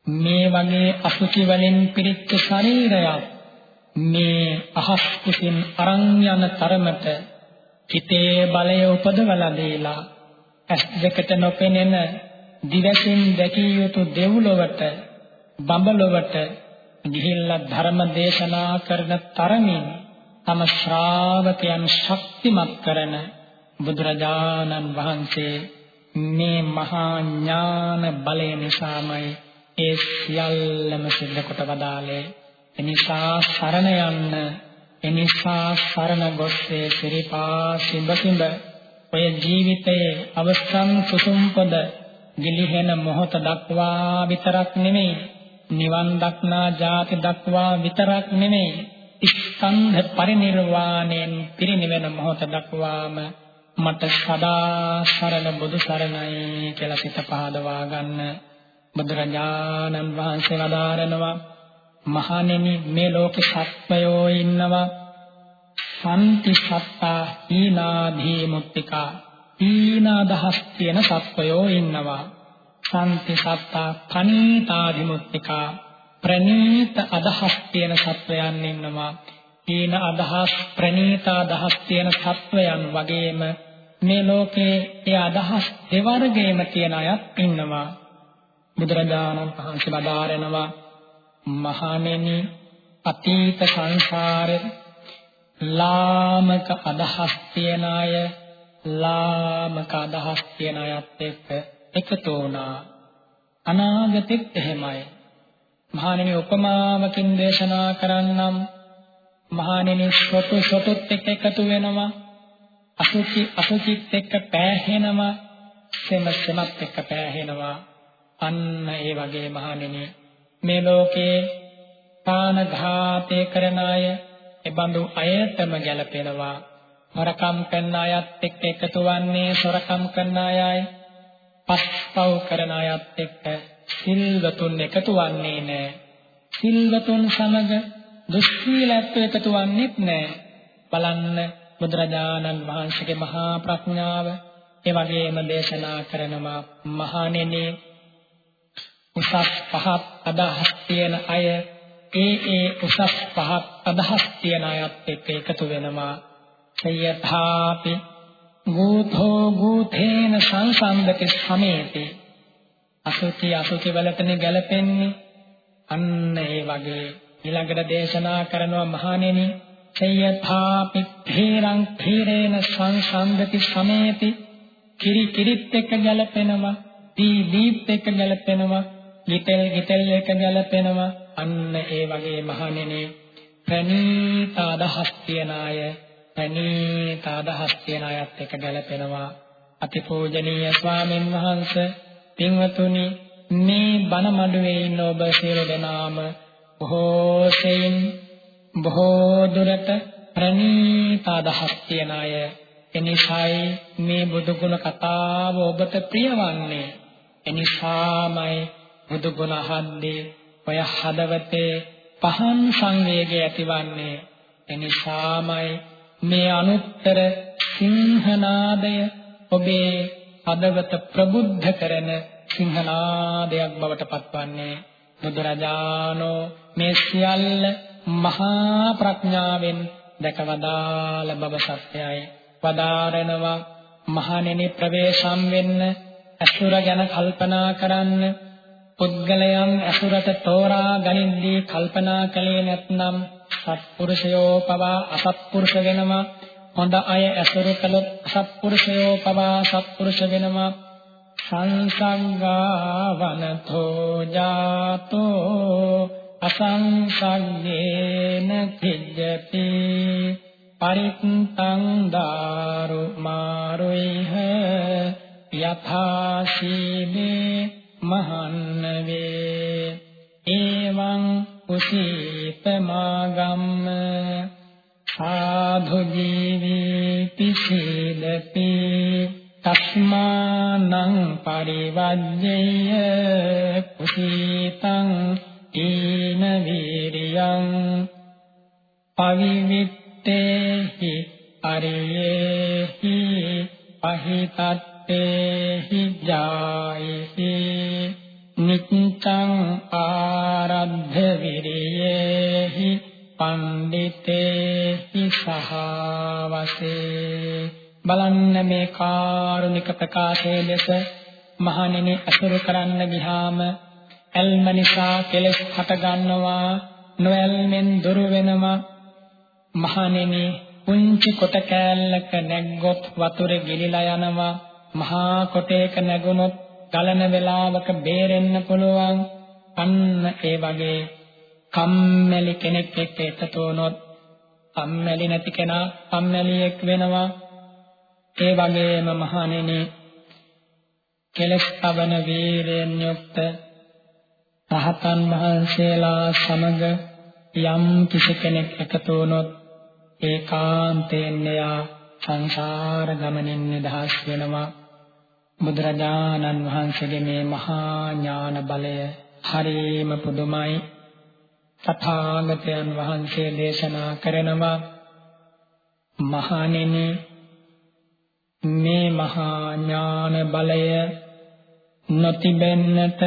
S2: මේ වගේ අසුචි වලින් පිරිච්ච ශරීරයක් මේ අහස් කුසින් අරන් යන තරමට හිතේ බලය උපදවලා දීලා ඇස් දෙකට නොපෙනෙන දිවසින් දැකිය යුතු දෙව්ලොවට බඹලොවට ගිහිල්ලා ධර්ම දේශනා කරන තරමින් තම ශ්‍රාවකයන් ශක්තිමත් කරන බුදුරජාණන් වහන්සේ මේ මහා ඥාන බලය නිසාමයි ඒ සියල්ලම සිද්ධ කොට වදාලේ එනිසා සරණ යන්න එනිසා සරණ ගොස්සේ සිරිපා සිඹ සිඹ ඔය ජීවිතයේ අවසන් සුසුම්පද ගිලිහෙන මොහොත දක්වා විතරක් නෙමෙයි නිවන් දක්නා ජාති දක්වා විතරක් නෙමෙයි ස්කන්ධ පරිනිර්වාණයෙන් පිරිනිවෙන මොහොත දක්වාම මට සදා සරණ බුදු සරණයි කියලා සිත පහදවා ගන්න බුදුරජාණන් වහන්සේ වදාරනවා. මහණෙනි මේ ලෝකේ සත්වයෝ ඉන්නවා. සම්ති සත්තා හීනාදී මුක්තිකා හීන අදහස් තියෙන සත්වයෝ ඉන්නවා. සම්ති සත්තා පනීතාදී මුක්තිකා ප්‍රනීත අදහස් තියෙන සත්වයන් ඉන්නවා. හීන අදහස් ප්‍රනීත අදහස් තියෙන සත්වයන් වගේම මේ ලෝකේ ඒ අදහස් දෙවර්ගයේම තියෙන අයත් ඉන්නවා. බුදුරජාණන් වහන්සේ බදාරනවා මහණෙනි අතීත සංසාරේ ලාමක අදහස් තියන අය ලාමක අදහස් තියන අයත් එක්ක එකතු වුණා. අනාගතෙත් එහෙමයි. මහණෙනි උපමාවකින් දේශනා කරන්නම්. මහණෙනි සොටු සොටුත් එක්ක එකතු වෙනවා. අසුචි අසුචිත් එක්ක පෑහෙනවා සෙම සෙමත් එක්ක පෑහෙනවා අන්න ඒ වගේ මහණෙනි මේ ලෝකේ පානඝාතය කරන අය එබඳු අයටම ගැලපෙනවා හොරකම් කරන අයත් එක්ක එකතු වන්නේ සොරකම් කරන අයයි පස්පව් කරන අයත් එක්ක සිල්වතුන් එකතු වන්නේ නැහැ. සිල්වතුන් සමග දුස්සීලත්ව එකතු වන්නේත් නැහැ. බලන්න බුදුරජාණන් වහන්සේගේ මහා ප්‍රඥාව ඒ වගේම දේශනා කරනවා මහණෙනි. උසස් පහත් අදහස් තියෙන අය ඒ ඒ උසස් පහත් අදහස් තියෙන අයත් එක්ක එකතු වෙනවා. සයථාපි ගෝධෝ ගෝධේන සංසන්දති සමේති. අසුචි අසුචි වලටනේ ගැලපෙන්නේ අන්න ඒ වගේ ඊළඟට දේශනා කරනවා මහණෙනි. සයථාපි ධීරං ධීරේන සංසන්දති සමේති කිරි කිරිත් එක්ක ගැලපෙනවා දී දීප් එක්ක ගැලපෙනවා ගිතෙල් ගිතෙල් එක්ක ගැලපෙනවා අන්න ඒ වගේ මහණෙනි ප්‍රණීත අදහස් තියන අය ප්‍රණීත අදහස් තියන අයත් එක්ක ගැලපෙනවා අතිපූජනීය ස්වාමීන් වහන්සේ පින්වතුනි මේ බණ මඩුවේ ඉන්න ඔබ සියලු දෙනාම බොහෝ සෙයින් බොහෝ දුරට ප්‍රණීත අදහස් තියන අය. එනිසායි මේ බුදු ගුණ කතාව ඔබට ප්‍රියවන්නේ. එනිසාමයි බුදු ගුණ අහද්දී ඔය හදවතේ පහන් සංවේගය ඇතිවන්නේ. එනිසාමයි මේ අනුත්තර සිංහනාදය ඔබේ හදවත ප්‍රබුද්ධ කරන සිංහනාදයක් බවට පත්වන්නේ. බුදුරජාණෝ මේ සියල්ල මහා ප්‍රඥාවෙන් දැකවදාල බව සත්‍යයි. වදාරනවා මහණෙනි ප්‍රවේශම් වෙන්න අසුර ගැන කල්පනා කරන්න පුද්ගලයන් අසුරට තෝරා ගනිද්දී කල්පනා කළේ නැත්නම් සත්පුරුෂයෝ පවා අසත්පුරුෂ වෙනවා. හොඳ අය අසුරු කළොත් සත්පුරුෂයෝ පවා සත්පුරුෂ වෙනවා. සංසංගාවනතෝ ජාතෝ අසංසග්ගේන කිජ්ජති. පරිත්තං දාරු මාරුයිහ. යථාශීමේ මහන්න වේ එවං කුසීතමාගම්ම. සාධු ජීවිති සීලපි තස්මානං පරිවජ්ජය කුසීතං ඊන වීරියං පවිවිත් තේහි අරියේහි අහිතත්තේහි ජායිහි නිච්ඡං ආරද්ධ විරියේහි පණ්ඩිතේහි සහවසේ බලන්න මේ කාරුණික ප්‍රකාශයේ ලෙස මහණෙනි අසුරු කරන්න ගියාම ඇල්ම නිසා කෙලෙස් හට ගන්නවා නොඇල්මෙන් දුරු වෙනවා. මහණෙනි පුංචි කොට කෑල්ලක නැග්ගොත් වතුරේ ගිලිලා යනවා. මහා කොටයක නැගුණොත් ගලන වෙලාවක බේරෙන්න පුළුවන්. අන්න ඒ වගේ කම්මැලි කෙනෙක් එක්ක එකතු වුණොත් කම්මැලි නැති කෙනා කම්මැලියෙක් වෙනවා. ඒ වගේම මහණෙනි කෙලස් පවන වීරයෙන් යුක්ත රහතන් වහන්සේලා සමග යම් කිසි කෙනෙක් එකතු වුණොත් ඒකාන්තයෙන් එයා සංසාර ගමනින් නිදහස් වෙනවා. බුදුරජාණන් වහන්සේගේ මේ මහා ඥාන බලය හරීම පුදුමයි. තථාගතයන් වහන්සේ දේශනා කරනවා මහණෙනි මේ මහා ඥාන බලය නොතිබෙන්නට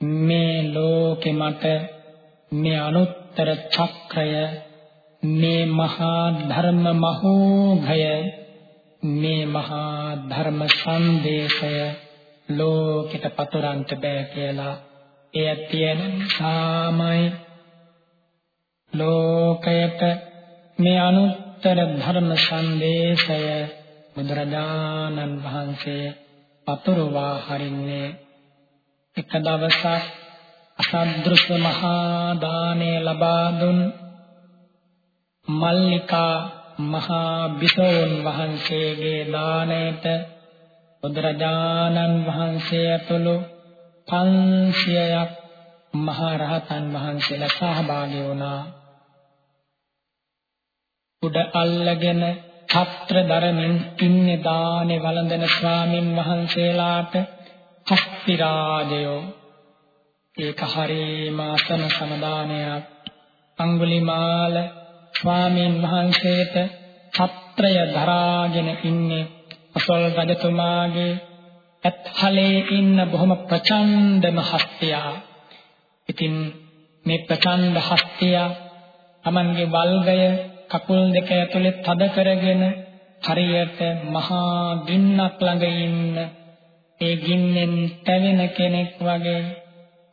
S2: මේ ලෝකෙ මට මේ අනුත්තර චක්‍රය මේ මහා ධර්ම මහෝඝය මේ මහා ධර්ම සංදේශය ලෝකෙට පතුරන්ට බෑ කියලා එය තියෙන සාමයි. ලෝකයට මේ අනුත්තර ධර්ම සංදේශය බුදුරජාණන් වහන්සේ පතුරවා හරින්නේ එක දවසක් අසද්දෘශ්‍ය මහා දානය ලබා දුන් මල්ලිකා මහා බිසෝන් වහන්සේගේ දාණයට බුදුරජාණන් වහන්සේ ඇතුළු 500ක් මහා රහතන් වහන්සේලා සහභාගී වුණා. උඩ අල්ලගෙන ඡත්‍ර දරමින් ඉන්නේ දානේ වළඳන ස්වාමින් වහන්සේලාට හස්තිරාජයෝ ඒක හරීම අසන සමදානයක් අඟුලිමාල ස්වාමීන් වහන්සේට ඡත්‍රය දරාගෙන ඉන්නේ අසල් රජතුමාගේ ඇත්හලේ ඉන්න බොහොම ප්‍රචණ්ඩම හස්තියා. ඉතින් මේ ප්‍රචණ්ඩ හස්තියා Tamanගේ වල්ගය කකුල් දෙක ඇතුලේ තද කරගෙන හරියට මහා ගින්නක් ළඟ ඉන්න ඒ ගින්නෙන් තැවෙන කෙනෙක් වගේ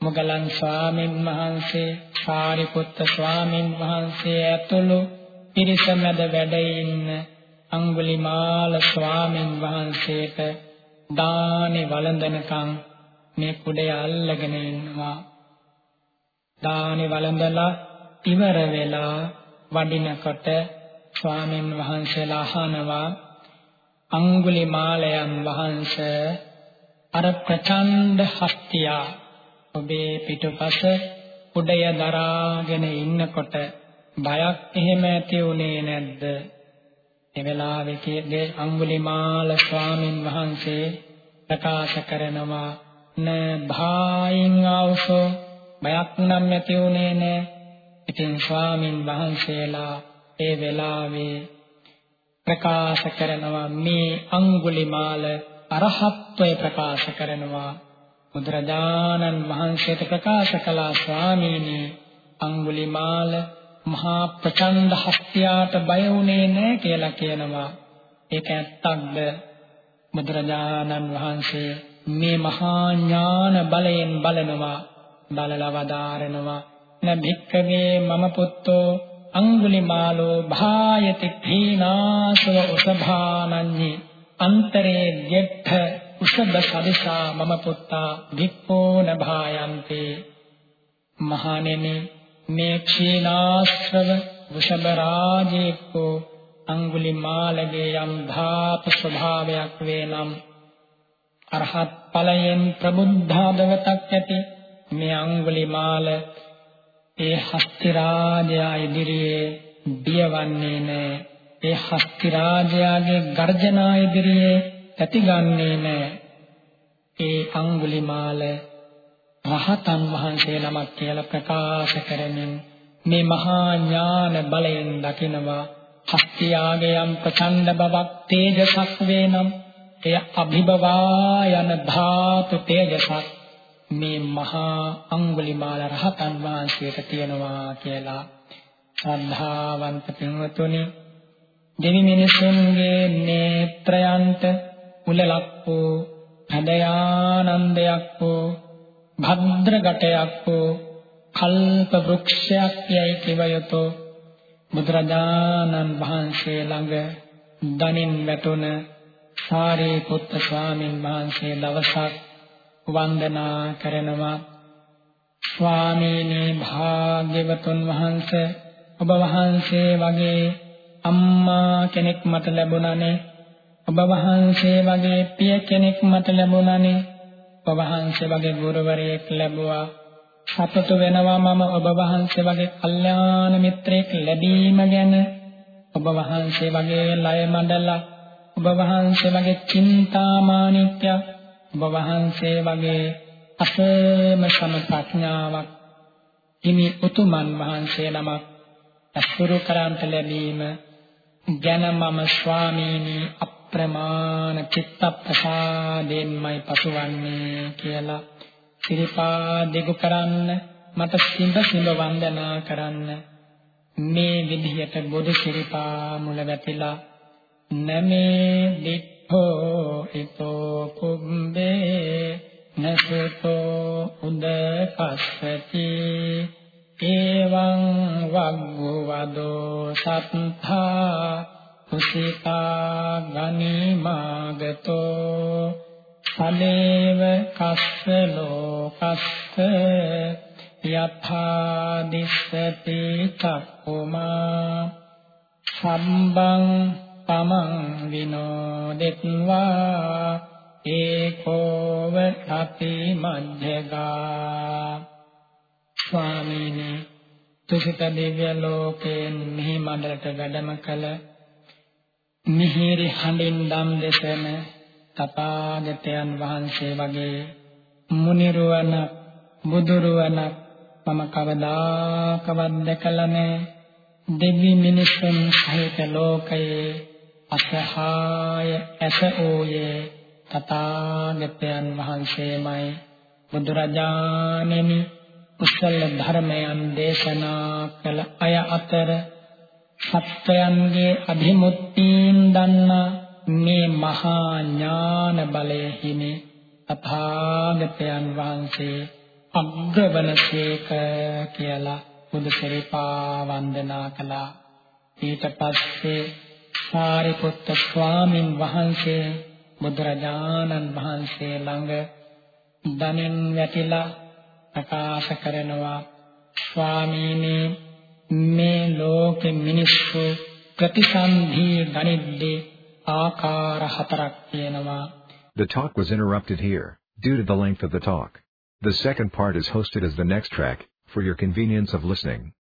S2: මොගලන් ස්වාමීන් වහන්සේ සාරිපුත්ත ස්වාමීන් වහන්සේ ඇතුළු පිරිස මැද වැඩ ඉන්න අඟුලිමාල ස්වාමීන් වහන්සේට දානේ වළඳනකම් මේ කුඩය අල්ලගෙන ඉන්නවා. දානේ වළඳලා ඉවර වෙලා වඩිනකොට ස්වාමීන් වහන්සේලා අහනවා අඟුලිමාලයන් වහන්සේ අර ප්‍රචණ්ඩ හස්තියා ඔබේ පිටුපස උඩය දරාගෙන ඉන්නකොට බයක් එහෙම ඇති උනේ නැද්ද? ඒ වෙලාවේදී අඟුලිමාල ස්වාමින් වහන්සේ ප්‍රකාශ කරනවා න භායින් ආවසෝ බයක් නම් ඇති උනේ නෑ. ඉතින් ස්වාමින් වහන්සේලා ඒ වෙලාවේ ප්‍රකාශ කරනවා මේ අඟුලිමාල අරහත්ත්වය ප්‍රකාශ කරනවා. බුදුරජාණන් වහන්සේට ප්‍රකාශ කළා ස්වාමීනි අඟුලිමාල මහා ප්‍රචණ්ඩ හස්තියාට බය වුණේ නැහැ කියලා කියනවා. ඒක ඇත්තක්ද? බුදුරජාණන් වහන්සේ මේ මහා ඥාන බලයෙන් බලනවා බලලා වදාරනවා. නභික්කවේ මම පුත්තෝ අඟුලිමාලෝ භායති තීනාසව උසභානඤ්ඤි. අන්තරේ ගෙට්ඨ උෂබ සදිසා මම පුත්තා වික්ඛෝ නභායන්තේ. මහණෙනි මේ ක්ෂීනාශ්‍රව වෘෂභ රාජේකෝ අඟුලිමාලගේ යම් ධාතු ස්වභාවයක් වේනම් අරහත් ඵලයෙන් ප්‍රබුද්ධාදවතක් ඇති මේ අඟුලිමාල ඒ හස්ති රාජයා ඉදිරියේ බියවන්නේ නැහැ ඒ හස්ති රාජයාගේ ගර්ජනා ඉදිරියේ ඇතිගන්නේ නැහැ. ඒ අඟුලිමාල රහතන් වහන්සේ නමක් කියලා ප්‍රකාශ කරමින් මේ මහා ඥාන බලයෙන් දකිනවා. හස්තියාගේ යම් ප්‍රචණ්ඩ බවක් තේජසක් වේනම් එය අභිබවා යන ධාතු තේජසක්. මේ මහා අඟුලිමාල රහතන් වහන්සේට තියෙනවා කියලා. ශ්‍රද්ධාවන්ත පින්වතුනි දෙවි මිනිසුන්ගේ නේත්‍රයන්ට උලලක් වූ හදයානන්දයක් වූ භද්‍ර ගැටයක් වූ කල්ප වෘක්ෂයක් යයි කිව යුතු බුදුරජාණන් වහන්සේ ළඟ දනින් වැටුණ සාරිපුත්ත ස්වාමීන් වහන්සේ දවසක් වන්දනා කරනවා. ස්වාමීනි භාග්‍යවතුන් වහන්සේ ඔබ වහන්සේ වගේ අම්මා කෙනෙක් මට ලැබුණානේ ඔබ වහන්සේ වගේ පිය කෙනෙක් මට ලැබුණානේ. ඔබ වහන්සේ වගේ ගුරුවරයෙක් ලැබුවා. සතුටු වෙනවා මම ඔබ වහන්සේ වගේ කල්යාණ මිත්‍රයෙක් ලැබීම ගැන. ඔබ වහන්සේ වගේ ලය මණ්ඩල ඔබ වහන්සේ වගේ චින්තාමානික්‍ය ඔබ වහන්සේ වගේ අසම සම ප්‍රඥාවක් හිමි උතුමන් වහන්සේ නමක් අසුරු කරන්ට ලැබීම ගැන මම ස්වාමීනි අප්‍රමාණ චිත්ත ප්‍රසාදෙන්මයි පසුවන්නේ කියලා සිරිපා දෙගු කරන්න මට සිඹ සිඹ වන්දනා කරන්න. මේ විදිහට බුදු සිරිපා මුල වැටිලා නමේ දිත්තෝ ඊතෝ කුම්බේ නසතෝ උදකස්සති එවං වග්ගවදෝ සත්තා යථා දිස්සති චක්කුමා සම්බං තමං විනෝදෙත්වා ඒකෝව තති මජ්ජගා ස්වාමීනි තුසිත දිව්‍ය ලෝකයෙන් මෙහි මඩලට වැඩම කළ මිහිරි හඬින් දම් දෙසන තථාගතයන් වහන්සේ වගේ මුනිරුවන බුදුරුවන මම කවදාකවත් දැකලා නැහැ. දෙවි මිනිසුන් සහිත ලෝකයේ අසහාය ඇස ඕයේ තථාගතයන් වහන්සේමයි බුදුරජාණෙනි කුසල ධර්මයන් දේශනා කළ අය අතර සත්‍යයන්ගේ අධිමුත්තීන් දන්නා මේ මහා ඥාන බලය හිමි තථාගතයන් වහන්සේ අග්‍රවනසේක කියලා බුදු සිරිපා වන්දනා කළා ඊට පස්සේ සාරිපුත්ත ස්වාමින් වහන්සේ බුදුරජාණන් වහන්සේ ළඟ දනින් වැටිලා ප්‍රකාශ කරනවා ස්වාමීනි මේ ලෝකෙ මිනිස්සු ප්‍රතිසන්ධි ගනිද්දී ආකාර හතරක් තියෙනවා
S1: The talk was interrupted here, due to the length of the talk. The second part is hosted as the next track, for your convenience of listening.